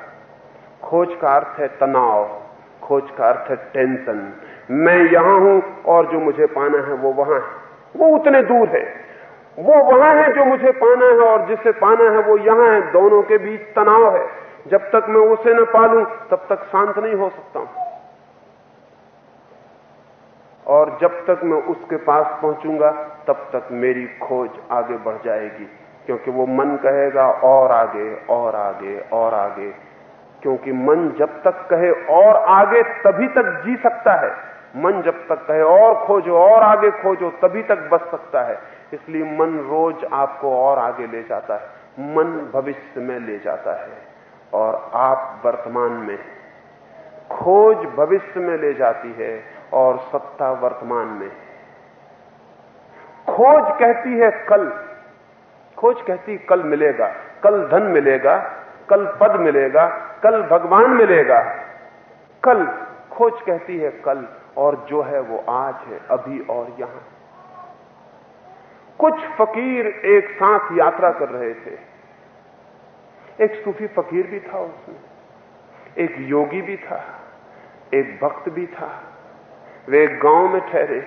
Speaker 2: खोज का अर्थ है तनाव, खोज का अर्थ है टेंशन। मैं यहाँ हूँ और जो मुझे पाना है वो वहाँ है। वो उतने दूर है। वो वहाँ है जो मुझे पाना है और जिसे पाना है वो यहाँ है। दोनों के बीच तनाव है। जब तक मैं उसे न पालू, तब तक शांत नहीं हो सकता हूँ। और जब तक मैं उसके पास पहुंचूँगा, तब तक मेरी खोज आगे बढ़ जाएगी। क्योंकि वो मन कहेगा, और आगे और आगे और आगे। क्योंकि मन जब तक कहे, और आगे, तभी तक जी सकता है। मन जब तक कहे, और खोजो, और आगे खोजो, तभी तक बच सकता है। इसलिए मन रोज आपको और आगे ले जाता है। मन भविष्य में ले जाता है। और आप वर्तमान में खोज भविष्य में ले जाती है और सत्ता वर्तमान में खोज कहती है कल। खोज कहती कल मिलेगा। कल धन मिलेगा, कल पद मिलेगा, कल भगवान मिलेगा। कल खोज कहती है कल। और जो है वो आज है, अभी और यहाँ। कुछ फकीर एक साथ यात्रा कर रहे थे। एक सूफी फकीर भी था उसमें, एक योगी भी था, एक भक्त भी था। वे एक गाँव में ठहरे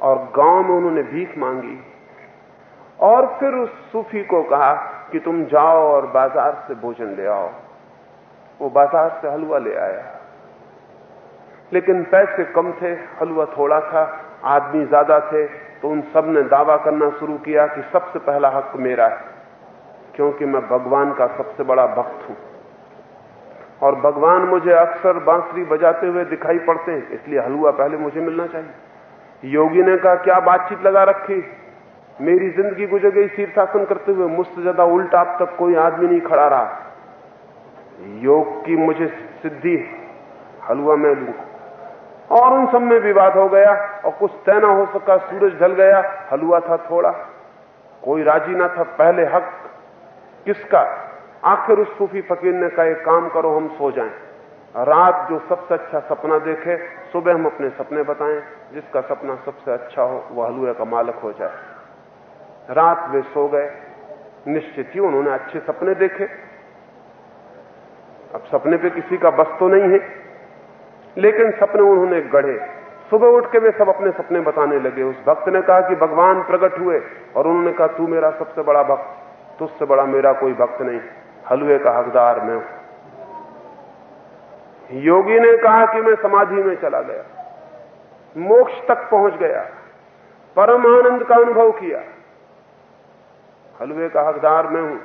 Speaker 2: और गाँव में उन्होंने भीख मांगी और फिर उस सूफी को कहा कि तुम जाओ और बाज़ार से भोजन ले आओ। वो बाज़ार से हलवा ले आया। लेकिन पैसे कम थे, हलवा थोड़ा था, आदमी ज़्यादा थे तो उन सबने दावा करना शुरू किया कि सबसे पहला हक मेरा है, क्योंकि मैं भगवान का सबसे बड़ा भक्त हूँ। और भगवान मुझे अक्सर बांसुरी बजाते हुए दिखाई पड़ते हैं, इसलिए हलवा पहले मुझे मिलना चाहिए। योगी ने कहा, क्या बातचीत लगा रखी? मेरी ज़िंदगी गुजर गई शीर्षासन करते हुए, मुझसे ज़्यादा उल्टा अब तक कोई आदमी नहीं खड़ा रहा। योग की मुझे सिद्धि हलवा मैं लू और उन सब में विवाद हो गया और कुछ तय ना हो सका, सूरज ढल गया हलवा था थोड़ा। कोई राज़ी ना था, पहले हक। किसका? आखिर उस सूफी फकीर ने कहा, एक काम करो, हम सो जाएँ। रात जो सबसे अच्छा सपना देखे, सुबह हम अपने सपने बताएँ। जिसका सपना सबसे अच्छा हो, वह हलुए का मालक हो जाए। रात वे सो गए। निश्चित ही उन्होंने अच्छे सपने देखे। अब सपने पे किसी का बस तो नहीं है। लेकिन सपने उन्होंने गढ़े। सुबह उठ के वे सब अपने सपने बताने लगे। उस भक्त ने कहा कि भगवान प्रकट हुए और उन्होंने कहा, तू मेरा सबसे बड़ा भक्त, तुझसे बड़ा मेरा कोई भक्त नहीं। हलवे का हकदार मैं हूँ। योगी ने कहा कि मैं समाधि में चला गया। मोक्ष तक पहुँच गया। परम आनंद का अनुभव किया। हलवे का हकदार मैं हूँ।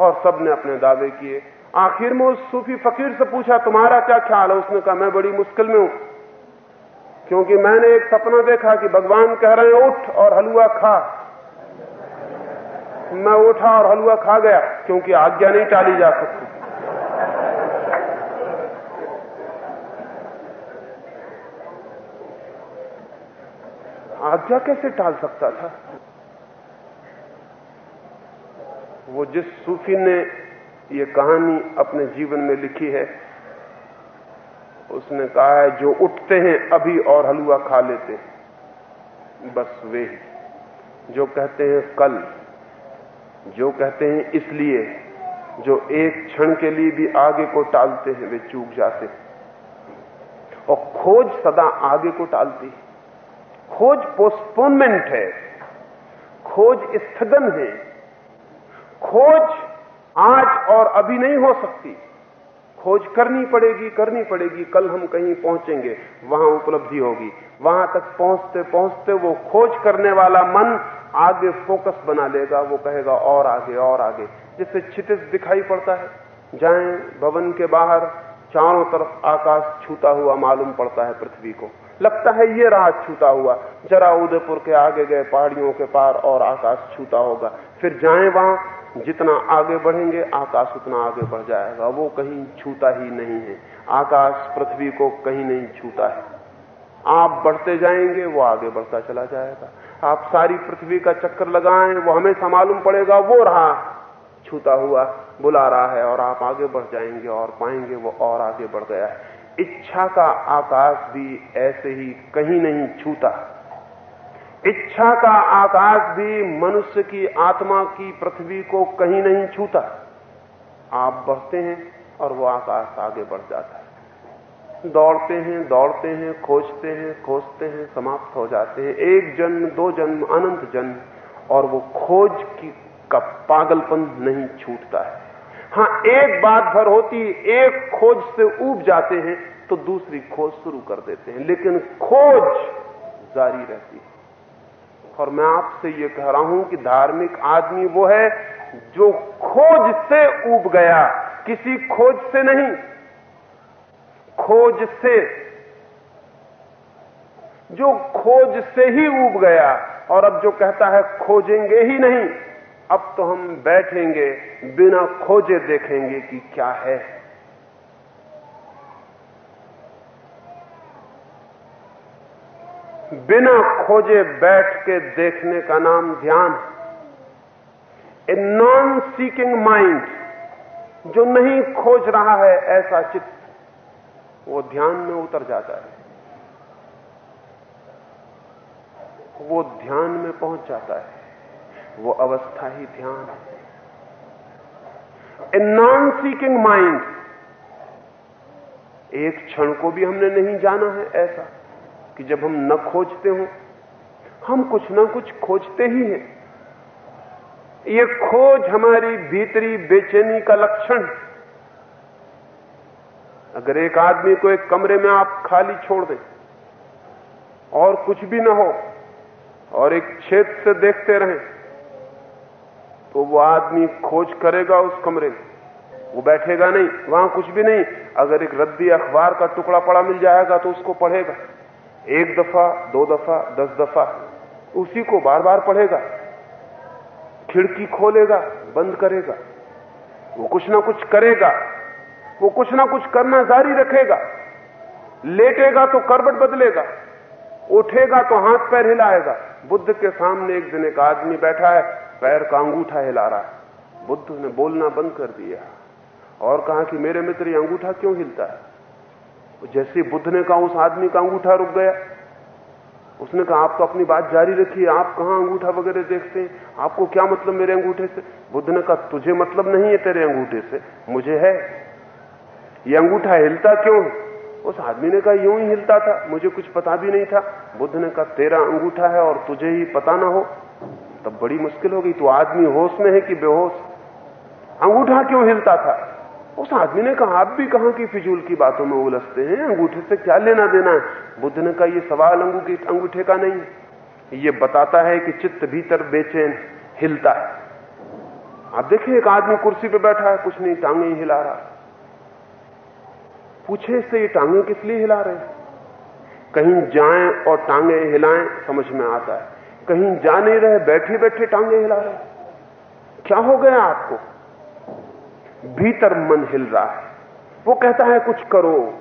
Speaker 2: और सबने अपने दावे किए। आखिर में उस सूफी फकीर से पूछा, तुम्हारा क्या ख्याल है? उसने कहा, मैं बड़ी मुश्किल में हूँ, क्योंकि मैंने एक सपना देखा कि भगवान कह रहे हैं, उठ और हलवा खा। मैं उठा और हलवा खा गया, क्योंकि आज्ञा नहीं टाली जा सकती। आज्ञा कैसे टाल सकता था? वो जिस सूफी ने ये कहानी अपने जीवन में लिखी है। उसने कहा है, जो उठते हैं, अभी और हलवा खा लेते बस वे ही। जो कहते हैं, कल। जो कहते हैं, इसलिए। जो एक क्षण के लिए भी आगे को टालते हैं, वे चूक जाते हैं। और खोज सदा आगे को टालती है। खोज पोस्टपोनमेंट है। खोज स्थगन है। खोज आज और अभी नहीं हो सकती। खोज करनी पड़ेगी करनी पड़ेगी। कल हम कहीं पहुँचेंगे, वहाँ उपलब्धि होगी। वहाँ तक पहुँचते पहुँचते वो खोज करने वाला मन आगे फोकस बना लेगा। वो कहेगा, और आगे और आगे। जिससे छिटिस दिखाई पड़ता है। जाएँ भवन के बाहर, चारों तरफ़ आकाश छूता हुआ मालूम पड़ता है पृथ्वी को। लगता है ये रहा छूता हुआ। जरा उदयपुर के आगे गए, पहाड़ियों के पार और आकाश छूता होगा। फिर जाएँ वहाँ जितना आगे बढ़ेंगे, आकाश उतना आगे बढ़ जाएगा। वो कहीं छूता ही नहीं है। आकाश पृथ्वी को कहीं नहीं छूता है। आप बढ़ते जाएँगे, वो आगे बढ़ता चला जाएगा। आप सारी पृथ्वी का चक्कर लगाएँ, वो हमेशा मालूम पड़ेगा, वो रहा छूता हुआ, बुला रहा है और आप आगे बढ़ जाएँगे और पाएँगे वो और आगे बढ़ गया है। इच्छा का आकाश भी ऐसे ही कहीं नहीं छूता इच्छा का आकाश भी मनुष्य की आत्मा की पृथ्वी को कहीं नहीं छूता। आप बढ़ते हैं और वो आकाश आगे बढ़ जाता है। दौड़ते हैं दौड़ते हैं, खोजते हैं खोजते हैं, समाप्त हो जाते हैं। एक जन्म, दो जन्म, अनंत जन्म, और वो खोज की, का पागलपन नहीं छूटता है। हाँ, एक बात भर होती, एक खोज से ऊब जाते हैं तो दूसरी खोज शुरू कर देते हैं। लेकिन खोज जारी रहती है। और मैं आपसे ये कह रहा हूँ कि धार्मिक आदमी वो है जो खोज से उब गया। किसी खोज से नहीं, खोज से। जो खोज से ही उब गया और अब जो कहता है खोजेंगे ही नहीं, अब तो हम बैठेंगे, बिना खोजे देखेंगे कि क्या है। बिना खोजे बैठ के देखने का नाम ध्यान ए नॉन सीकिंग माइंड जो नहीं खोज रहा है ऐसा चित्त, वो ध्यान में उतर जाता है। वो ध्यान में पहुँच जाता है। वो अवस्था ही ध्यान है। ए नॉन सीकिंग माइंड एक क्षण को भी हमने नहीं जाना है ऐसा। कि जब हम न खोजते हो, हम कुछ ना कुछ खोजते ही हैं। ये खोज हमारी भीतरी बेचैनी का लक्षण अगर एक आदमी को एक कमरे में आप खाली छोड़ दें, और कुछ भी ना हो, और एक छेद से देखते रहें तो वो आदमी खोज करेगा उस कमरे में। वो बैठेगा नहीं, वहाँ कुछ भी नहीं। अगर एक रद्दी अखबार का टुकड़ा पड़ा मिल जाएगा तो उसको पढ़ेगा। एक दफ़ा, दो दफ़ा, दस दफ़ा, उसी को बार बार पढ़ेगा। खिड़की खोलेगा, बंद करेगा। वो कुछ ना कुछ करेगा। वो कुछ ना कुछ करना जारी रखेगा। लेटेगा तो करबट बदलेगा। उठेगा तो हाथ पैर हिलाएगा। बुद्ध के सामने एक दिन एक आदमी बैठा है, पैर का अंगूठा हिला रहा है। बुद्ध ने बोलना बंद कर दिया। और कहा कि मेरे मित्र, ये अंगूठा क्यों हिलता है? जैसे बुद्ध ने कहा, उस आदमी का अंगूठा रुक गया। उसने कहा आप तो अपनी बात जारी रखिए आप कहाँ अंगूठा वगैरह देखते हैं? आपको क्या मतलब मेरे अंगूठे से? बुद्ध ने कहा, तुझे मतलब नहीं है तेरे अंगूठे से, मुझे है। ये अंगूठा हिलता क्यों? उस आदमी ने कहा, यूँ ही हिलता था, मुझे कुछ पता भी नहीं था। बुद्ध ने कहा, तेरा अंगूठा है और तुझे ही पता ना हो। तब बड़ी मुश्किल हो गई तो आदमी होश में है कि बेहोश? अंगूठा क्यों हिलता था? उस आदमी ने कहा, आप भी कहा कि फिजूल की बातों में उलझते हैं? अंगूठे से क्या लेना देना है? बुद्ध ने कहा यह सवाल अंगू अंगूठे का नहीं ये बताता है कि चित्त भीतर बेचैन, हिलता है। आप देखिए, एक आदमी कुर्सी पे बैठा है, कुछ नहीं, टांगे ही हिला रहा पूछे, इससे ये टांगे किस लिए हिला रहे कहीं जाएँ और टांगे हिलाएँ, समझ में आता है। कहीं जा नहीं रहे बैठे बैठे टांगे हिला रहे क्या हो गया आपको? भीतर मन हिल रहा है। वो कहता है, कुछ करो।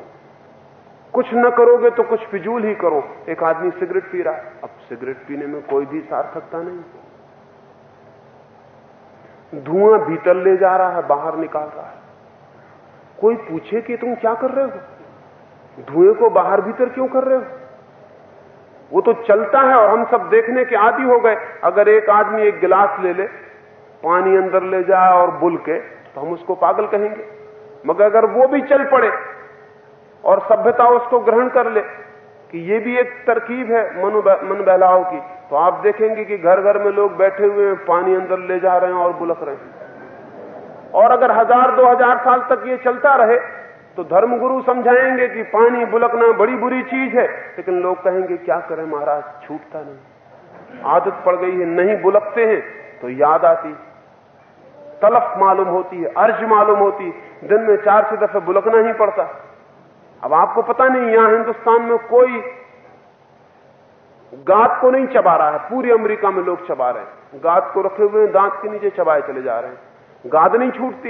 Speaker 2: कुछ न करोगे तो कुछ फिजूल ही करो। एक आदमी सिगरेट पी रहा है। अब सिगरेट पीने में कोई भी सार्थकता नहीं धुआँ भीतर ले जा रहा है, बाहर निकाल रहा है। कोई पूछे कि तुम क्या कर रहे हो? धुएँ को बाहर भीतर क्यों कर रहे हो? वो तो चलता है और हम सब देखने के आदि हो गए। अगर एक आदमी एक गिलास ले ले, पानी अंदर ले जाए और बुल के तो हम उसको पागल कहेंगे। मगर अगर वो भी चल पड़े और सभ्यता उसको ग्रहण कर ले कि ये भी एक तरकीब है मनु मन बहलाव की तो आप देखेंगे कि घर घर में लोग बैठे हुए हैं, पानी अंदर ले जा रहे हैं और बुलक रहे हैं। और अगर हज़ार, दो हज़ार साल तक ये चलता रहे तो धर्मगुरु समझाएँगे कि पानी बुलकना बड़ी बुरी चीज़ है, लेकिन लोग कहेंगे, क्या करें महाराज? छूटता नहीं। आदत पड़ गई है, नहीं बुलकते हैं तो याद आती तलफ मालूम होती है, अर्ज़ मालूम होती है, दिन में चार छह दफे बुलकना ही पड़ता अब आपको पता नहीं, यहाँ हिंदुस्तान में कोई गात को नहीं चबा रहा है, पूरी अमेरिका में लोग चबा रहे हैं। गात को रखे हुए दांत के नीचे चबाए चले जा रहे हैं। गाद नहीं छूटती।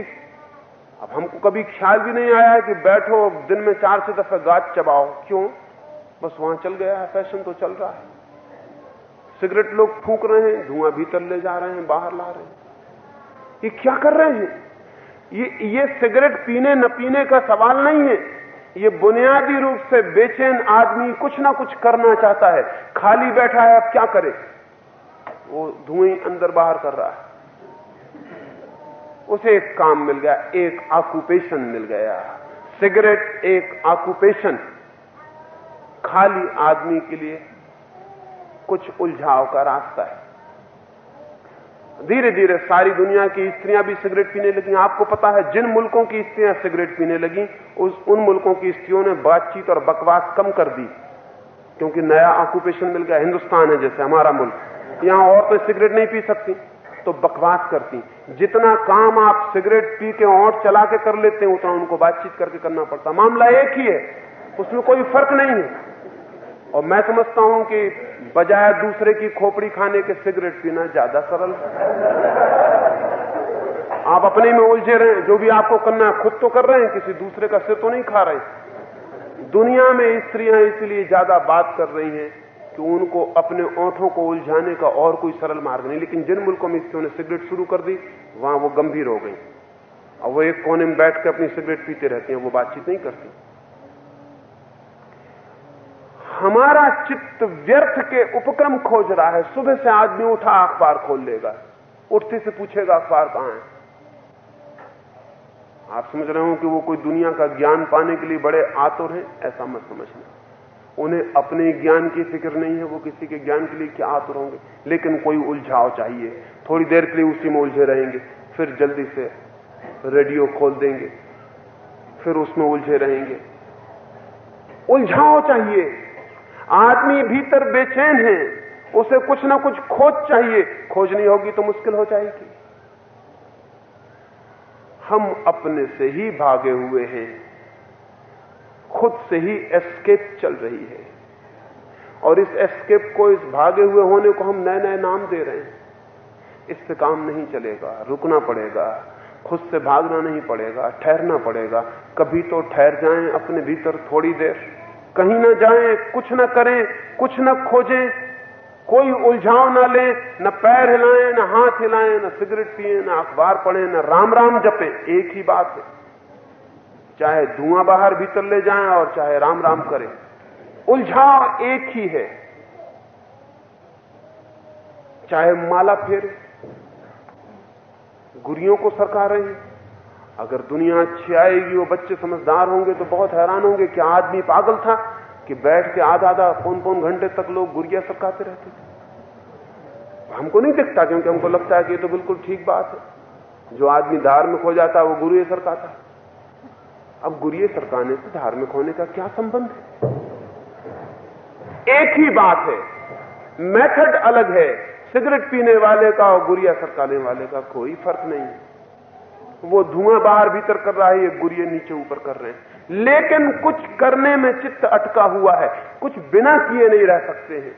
Speaker 2: अब हमको कभी ख्याल भी नहीं आया है कि बैठो, दिन में चार से दफे गात चबाओ। क्यों? बस वहाँ चल गया है, फ़ैशन तो चल रहा है। सिगरेट लोग फूक रहे हैं, धुआँ भीतर ले जा रहे हैं, बाहर ला रहे हैं। ये क्या कर रहे हैं? ये ये सिगरेट पीने न पीने का सवाल नहीं है। ये बुनियादी रूप से बेचैन आदमी कुछ ना कुछ करना चाहता है। खाली बैठा है, अब क्या करे? वो धुएँ अंदर बाहर कर रहा है। उसे एक काम मिल गया, एक ऑक्यूपेशन मिल गया। सिगरेट एक ऑक्यूपेशन खाली आदमी के लिए कुछ उलझाव का रास्ता है। धीरे धीरे सारी दुनिया की स्त्रियाँ भी सिगरेट पीने लगी। आपको पता है, जिन मुल्कों की स्त्रियाँ सिगरेट पीने लगी, उस, उन मुल्कों की स्त्रियों ने बातचीत और बकवास कम कर दी। क्योंकि नया ऑक्यूपेशन मिल गया, हिंदुस्तान है जैसे हमारा मुल्क। यहाँ औरतें तो सिगरेट नहीं पी सकती तो बकवास करती। जितना काम आप सिगरेट पी के ओट चला के कर लेते हैं, उतना उनको बातचीत करके करना पड़ता। मामला एक ही है, उसमें कोई फ़र्क नहीं है। और मैं समझता हूँ कि बजाय दूसरे की खोपड़ी खाने के सिगरेट पीना ज़्यादा सरल आप अपने में उलझे रहे, जो भी आपको करना है, खुद तो कर रहे हैं, किसी दूसरे का सिर तो नहीं खा रहे। दुनिया में स्त्रियाँ इसलिए ज़्यादा बात कर रही हैं कि उनको अपने ओंठों को उलझाने का और कोई सरल मार्ग नहीं। लेकिन जिन मुल्कों में स्त्रियों ने सिगरेट शुरू कर दी, वहाँ वो गंभीर हो गई। और वो एक कोने में बैठ के अपनी सिगरेट पीते रहती हैं, वो बातचीत नहीं करती। हमारा चित्त व्यर्थ के उपक्रम खोज रहा है। सुबह से आदमी उठा, अखबार खोल लेगा। उठते से पूछेगा, अखबार कहाँ है? आप समझ रहे हो कि वो कोई दुनिया का ज्ञान पाने के लिए बड़े आतुर हैं? ऐसा मत समझना। उन्हें अपने ज्ञान की फ़िक्र नहीं है, वो किसी के ज्ञान के लिए क्या आतुर होंगे? लेकिन कोई उलझाव चाहिए। थोड़ी देर के लिए उसी में उलझे रहेंगे। फिर जल्दी से रेडियो खोल देंगे। फिर उसमें उलझे रहेंगे। उलझाव चाहिए। आदमी भीतर बेचैन है, उसे कुछ ना कुछ खोज चाहिए। खोज नहीं होगी तो मुश्किल हो जाएगी। हम अपने से ही भागे हुए हैं। खुद से ही एस्केप चल रही है। और इस एस्केप को, इस भागे हुए होने को हम नए नए नाम दे रहे हैं। इससे काम नहीं चलेगा, रुकना पड़ेगा, खुद से भागना नहीं पड़ेगा, ठहरना पड़ेगा। कभी तो ठहर जाएँ, अपने भीतर थोड़ी देर। कहीं ना जाएँ, कुछ ना करें, कुछ ना खोजें, कोई उलझाव ना लें, न पैर हिलाएँ, न हाथ हिलाएँ, न सिगरेट पिए, न अखबार पढ़ें, न राम राम जपें, एक ही बात है। चाहे धुआँ बाहर भीतर ले जाएँ और चाहे राम राम करें। उलझाव एक ही है। चाहे माला फेरे, गुरियों को सरका रहे हैं। अगर दुनिया अच्छी आएगी, वो बच्चे समझदार होंगे तो बहुत हैरान होंगे कि आदमी पागल था कि बैठ के आधा आधा पौन पौन घंटे तक लोग गुड़िया सरकाते रहते थे। हमको नहीं दिखता क्योंकि हमको लगता है कि ये तो बिल्कुल ठीक बात है। जो आदमी धार्मिक हो जाता है वो गुरुए सरकाता है अब गुरिये सरकाने से धार्मिक होने का क्या संबंध है? एक ही बात है, मेथड अलग है। सिगरेट पीने वाले का और गुड़िया सरकाने वाले का कोई फ़र्क नहीं है। वो धुआँ बाहर भीतर कर रहा है, ये गुरिये नीचे ऊपर कर रहे हैं। लेकिन कुछ करने में चित्त अटका हुआ है। कुछ बिना किए नहीं रह सकते हैं।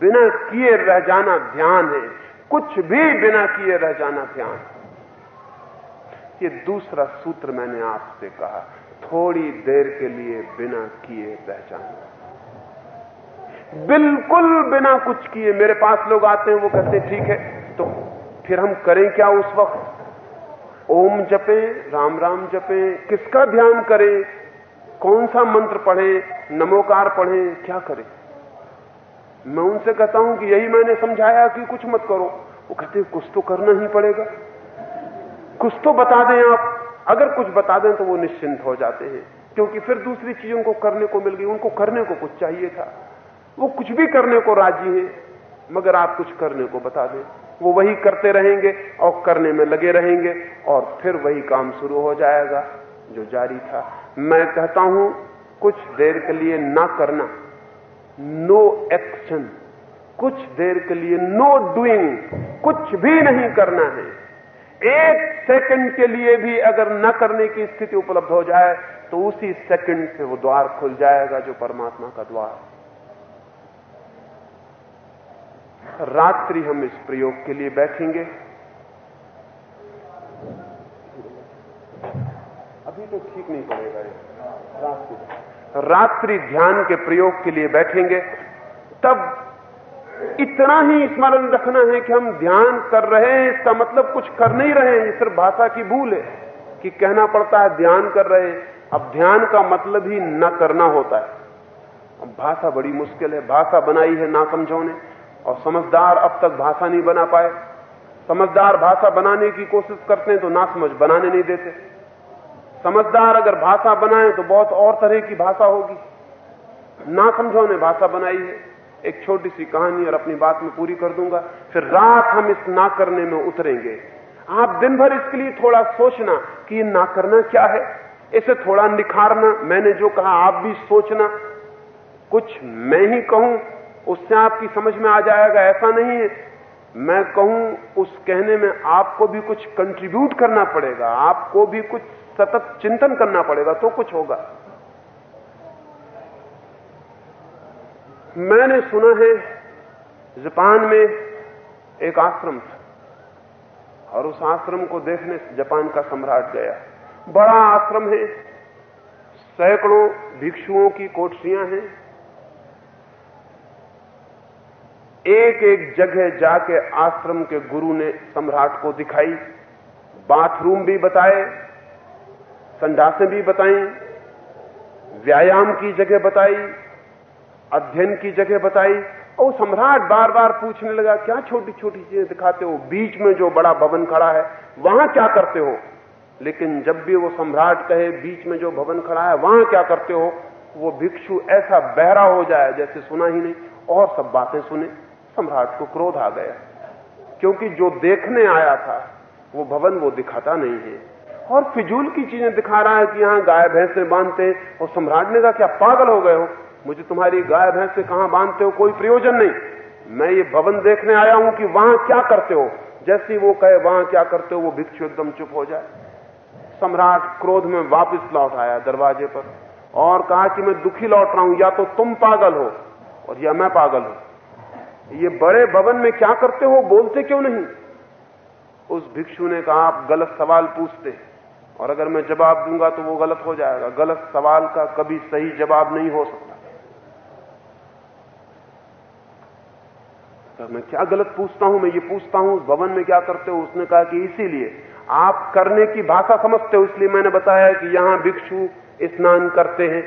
Speaker 2: बिना किए रह जाना ध्यान है। कुछ भी बिना किए रह जाना ध्यान ये दूसरा सूत्र मैंने आपसे कहा, थोड़ी देर के लिए बिना किए रह जाना। बिल्कुल बिना कुछ किए, मेरे पास लोग आते हैं, वो कहते ठीक है तो फिर हम करें क्या उस वक्त? ओम जपे, राम राम जपे। किसका ध्यान करें? कौन सा मंत्र पढ़े? नमोकार पढ़े, क्या करें? मैं उनसे कहता हूँ कि यही मैंने समझाया कि कुछ मत करो। वो कहते कुछ तो करना ही पड़ेगा। कुछ तो बता दें आप। अगर कुछ बता दें तो वो निश्चिंत हो जाते हैं। क्योंकि फिर दूसरी चीज़ों को करने को मिल गई। उनको करने को कुछ चाहिए था। वो कुछ भी करने को राज़ी है, मगर आप कुछ करने को बता दें। वो वही करते रहेंगे और करने में लगे रहेंगे और फिर वही काम शुरू हो जाएगा जो जारी था। मैं कहता हूँ, कुछ देर के लिए ना करना। नो एक्शन कुछ देर के लिए नो डूइंग कुछ भी नहीं करना है। एक सेकंड के लिए भी अगर न करने की स्थिति उपलब्ध हो जाए तो उसी सेकंड से वो द्वार खुल जाएगा जो परमात्मा का द्वार। रात्रि हम इस प्रयोग के लिए बैठेंगे। अभी तो ठीक नहीं पड़ेगा रात्रि। रात्रि ध्यान के प्रयोग के लिए बैठेंगे। तब इतना ही स्मरण रखना है कि हम ध्यान कर रहे हैं, इसका मतलब कुछ कर नहीं रहे हैं सिर्फ़ भाषा की भूल है कि कहना पड़ता है ध्यान कर रहे हैं। अब ध्यान का मतलब ही न करना होता है। अब भाषा बड़ी मुश्किल है, भाषा बनाई है ना समझो ने और समझदार अब तक भाषा नहीं बना पाए। समझदार भाषा बनाने की कोशिश करते हैं तो ना समझ बनाने नहीं देते। समझदार अगर भाषा बनाए तो बहुत और तरह की भाषा होगी। ना समझो ने भाषा बनाई है। एक छोटी सी कहानी और अपनी बात में पूरी कर दूँगा। फिर रात हम इस ना करने में उतरेंगे। आप दिन भर इसके लिए थोड़ा सोचना कि ये ना करना क्या है। इसे थोड़ा निखारना। मैंने जो कहा, आप भी सोचना। कुछ मैं ही कहूँ उससे आपकी समझ में आ जाएगा, ऐसा नहीं है। मैं कहूँ, उस कहने में आपको भी कुछ कंट्रीब्यूट करना पड़ेगा, आपको भी कुछ सतत चिंतन करना पड़ेगा तो कुछ होगा। मैंने सुना है, जापान में एक आश्रम था, और उस आश्रम को देखने जापान का सम्राट गया। बड़ा आश्रम है, सैकड़ों भिक्षुओं की कोठरियाँ हैं एक एक जगह जाके आश्रम के गुरु ने सम्राट को दिखाई। बाथरूम भी बताए, संडासें भी बताई, व्यायाम की जगह बताई, अध्ययन की जगह बताई। और सम्राट बार बार पूछने लगा, क्या छोटी छोटी चीज़ें दिखाते हो? बीच में जो बड़ा भवन खड़ा है, वहाँ क्या करते हो? लेकिन जब भी वो सम्राट कहे, बीच में जो भवन खड़ा है, वहाँ क्या करते हो? वो भिक्षु ऐसा बहरा हो जाए जैसे सुना ही नहीं, और सब बातें सुने। सम्राट को क्रोध आ गया। क्योंकि जो देखने आया था, वो भवन वो दिखाता नहीं है। और फिजूल की चीज़ें दिखा रहा है कि यहाँ गाय, भैंसे बांधते और सम्राट ने कहा, क्या पागल हो गए हो? मुझे तुम्हारी गाय, भैंस से कहाँ बांधते हो? कोई प्रयोजन नहीं। मैं ये भवन देखने आया हूँ कि वहाँ क्या करते हो। जैसे वो कहे, वहाँ क्या करते हो? वो भिक्षु एकदम चुप हो जाए। सम्राट क्रोध में वापस लौट आया दरवाजे पर और कहा कि, मैं दुखी लौट रहा हूँ, या तो तुम पागल हो और या मैं पागल हूँ। ये बड़े भवन में क्या करते हो? बोलते क्यों नहीं? उस भिक्षु ने कहा, आप गलत सवाल पूछते हैं। और अगर मैं जवाब दूँगा तो वो गलत हो जाएगा। गलत सवाल का कभी सही जवाब नहीं हो सकता। तो मैं क्या गलत पूछता हूँ? मैं ये पूछता हूँ, उस भवन में क्या करते हो? उसने कहा कि इसीलिए, आप करने की भाषा समझते हो, इसलिए मैंने बताया कि यहाँ भिक्षु स्नान करते हैं,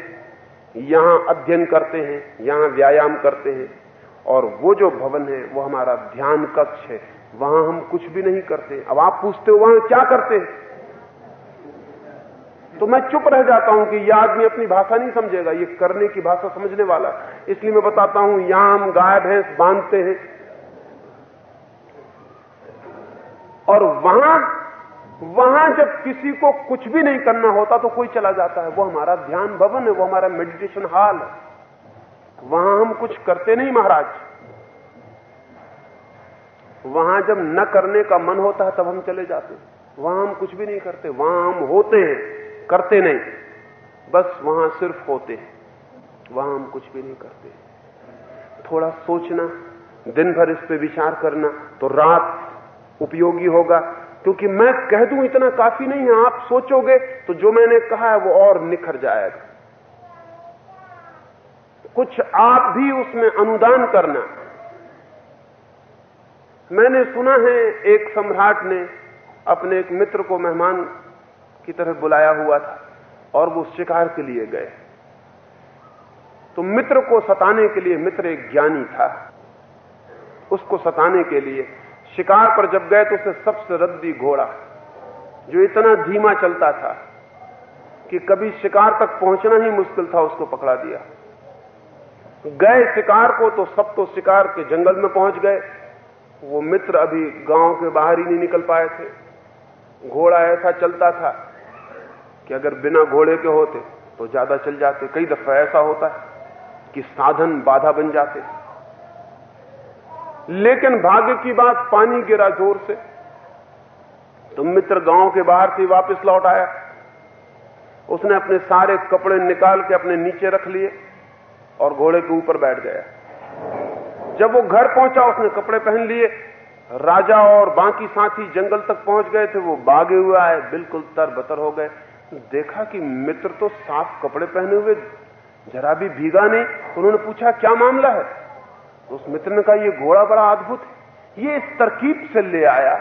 Speaker 2: यहाँ अध्ययन करते हैं, यहाँ व्यायाम करते हैं। और वो जो भवन है, वो हमारा ध्यान कक्ष है। वहाँ हम कुछ भी नहीं करते। अब आप पूछते हो, वहाँ क्या करते हैं? तो मैं चुप रह जाता हूँ कि यह आदमी अपनी भाषा नहीं समझेगा। ये करने की भाषा समझने वाला। इसलिए मैं बताता हूँ यहाँ हम गाय, भैंस बांधते हैं। और वहाँ वहाँ जब किसी को कुछ भी नहीं करना होता तो कोई चला जाता है। वो हमारा ध्यान भवन है, वो हमारा मेडिटेशन हॉल है। वहाँ हम कुछ करते नहीं महाराज। वहाँ जब न करने का मन होता है, तब हम चले जाते वहाँ हम कुछ भी नहीं करते, वहाँ हम होते हैं, करते नहीं। बस वहाँ सिर्फ़ होते हैं, वहाँ हम कुछ भी नहीं करते। थोड़ा सोचना, दिन भर इस पे विचार करना तो रात उपयोगी होगा। क्योंकि मैं कह दूँ इतना काफ़ी नहीं है, आप सोचोगे तो जो मैंने कहा है, वो और निखर जाएगा। कुछ आप भी उसमें अनुदान करना। मैंने सुना है एक सम्राट ने अपने एक मित्र को मेहमान की तरह बुलाया हुआ था और वो शिकार के लिए गए। तो मित्र को सताने के लिए मित्र एक ज्ञानी था। उसको सताने के लिए शिकार पर जब गए तो उसे सबसे रद्दी घोड़ा, जो इतना धीमा चलता था कि कभी शिकार तक पहुँचना ही मुश्किल था, उसको पकड़ा दिया। गए शिकार को तो सब तो शिकार के जंगल में पहुँच गए। वो मित्र अभी गाँव के बाहर ही नहीं निकल पाए थे। घोड़ा ऐसा चलता था कि अगर बिना घोड़े के होते तो ज़्यादा चल जाते। कई दफ़ा ऐसा होता है कि साधन बाधा बन जाते। लेकिन भाग्य की बात पानी गिरा ज़ोर से। तो मित्र गाँव के बाहर से वापस लौट आया। उसने अपने सारे कपड़े निकाल के अपने नीचे रख लिए। और घोड़े के ऊपर बैठ गया। जब वो घर पहुँचा, उसने कपड़े पहन लिए। राजा और बाकी साथी जंगल तक पहुँच गए थे। वो बागे हुए आए, बिल्कुल तर बतर हो गए। देखा कि मित्र तो साफ़ कपड़े पहने हुए, जरा भी भीगा नहीं। उन्होंने पूछा, क्या मामला है? तो उस मित्र ने कहा यह घोड़ा बड़ा अद्भुत है। ये इस तरकीब से ले आया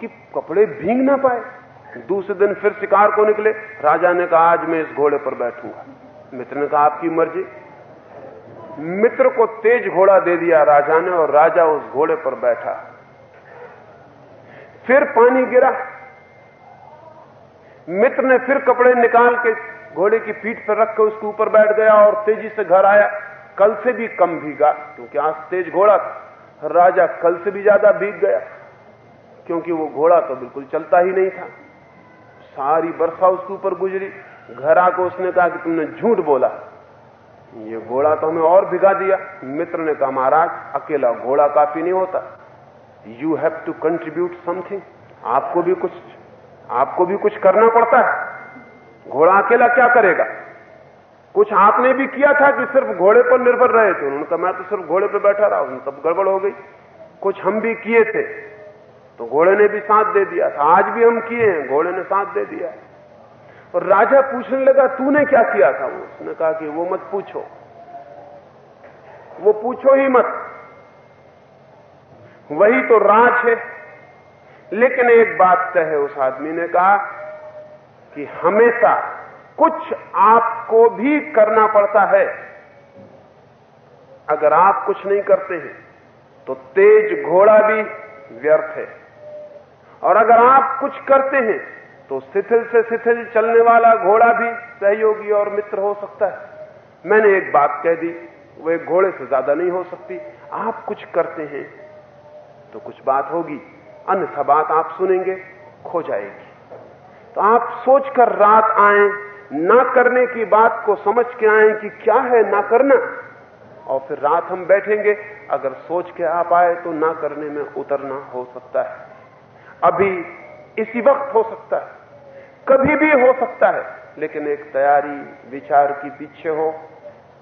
Speaker 2: कि कपड़े भींग ना पाए। दूसरे दिन फिर शिकार को निकले। राजा ने कहा, आज मैं इस घोड़े पर बैठूँगा। मित्र ने कहा, आपकी मर्ज़ी। मित्र को तेज घोड़ा दे दिया राजा ने और राजा उस घोड़े पर बैठा। फिर पानी गिरा। मित्र ने फिर कपड़े निकाल के घोड़े की पीठ पर रखकर उसके ऊपर बैठ गया और तेज़ी से घर आया। कल से भी कम भीगा, क्योंकि आज तेज घोड़ा था। राजा कल से भी ज़्यादा भीग गया, क्योंकि वो घोड़ा तो बिल्कुल चलता ही नहीं था। सारी वर्षा उसके ऊपर गुजरी। घर आकर उसने कहा कि तुमने झूठ बोला। ये घोड़ा तो हमें और भिगा दिया। मित्र ने कहा, महाराज, अकेला घोड़ा काफ़ी नहीं होता। You have to contribute something आपको भी कुछ, आपको भी कुछ करना पड़ता है। घोड़ा अकेला क्या करेगा? कुछ आपने भी किया था कि सिर्फ़ घोड़े पर निर्भर रहे थे। उन्होंने कहा, मैं तो सिर्फ़ घोड़े पर बैठा रहा हूँ। तब गड़बड़ हो गई। कुछ हम भी किए थे। तो घोड़े ने भी साथ दे दिया था। आज भी हम किए हैं। घोड़े ने साथ दे दिया और राजा पूछने लगा, तूने क्या किया था? उसने कहा कि, वो मत पूछो। वो पूछो ही मत। वही तो राज है। लेकिन एक बात तय है उस आदमी ने कहा कि हमेशा कुछ आपको भी करना पड़ता है। अगर आप कुछ नहीं करते हैं तो तेज घोड़ा भी व्यर्थ है। और अगर आप कुछ करते हैं तो शिथिल से शिथिल चलने वाला घोड़ा भी सहयोगी और मित्र हो सकता है। मैंने एक बात कह दी, वो एक घोड़े से ज़्यादा नहीं हो सकती। आप कुछ करते हैं तो कुछ बात होगी, अन्यथा बात आप सुनेंगे, खो जाएगी। तो आप सोचकर रात आए, ना करने की बात को समझ के आए कि क्या है ना करना, और फिर रात हम बैठेंगे, अगर सोच के आप आए तो ना करने में उतरना हो सकता है। अभी इसी वक्त हो सकता है। कभी भी हो सकता है। लेकिन एक तैयारी, विचार की पीछे हो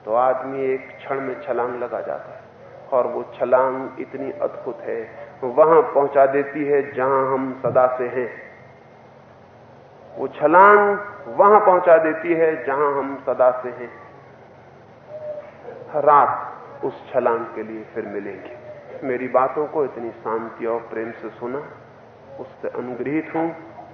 Speaker 2: तो आदमी एक क्षण में छलांग लगा जाता है। और वो छलांग इतनी अद्भुत है, वहाँ पहुँचा देती है जहाँ हम सदा से हैं। वो छलांग वहाँ पहुँचा देती है जहाँ हम सदा से हैं। रात उस छलांग के लिए फिर मिलेंगे। मेरी बातों को इतनी शांति और प्रेम से सुना, उससे अनुग्रहित हूँ।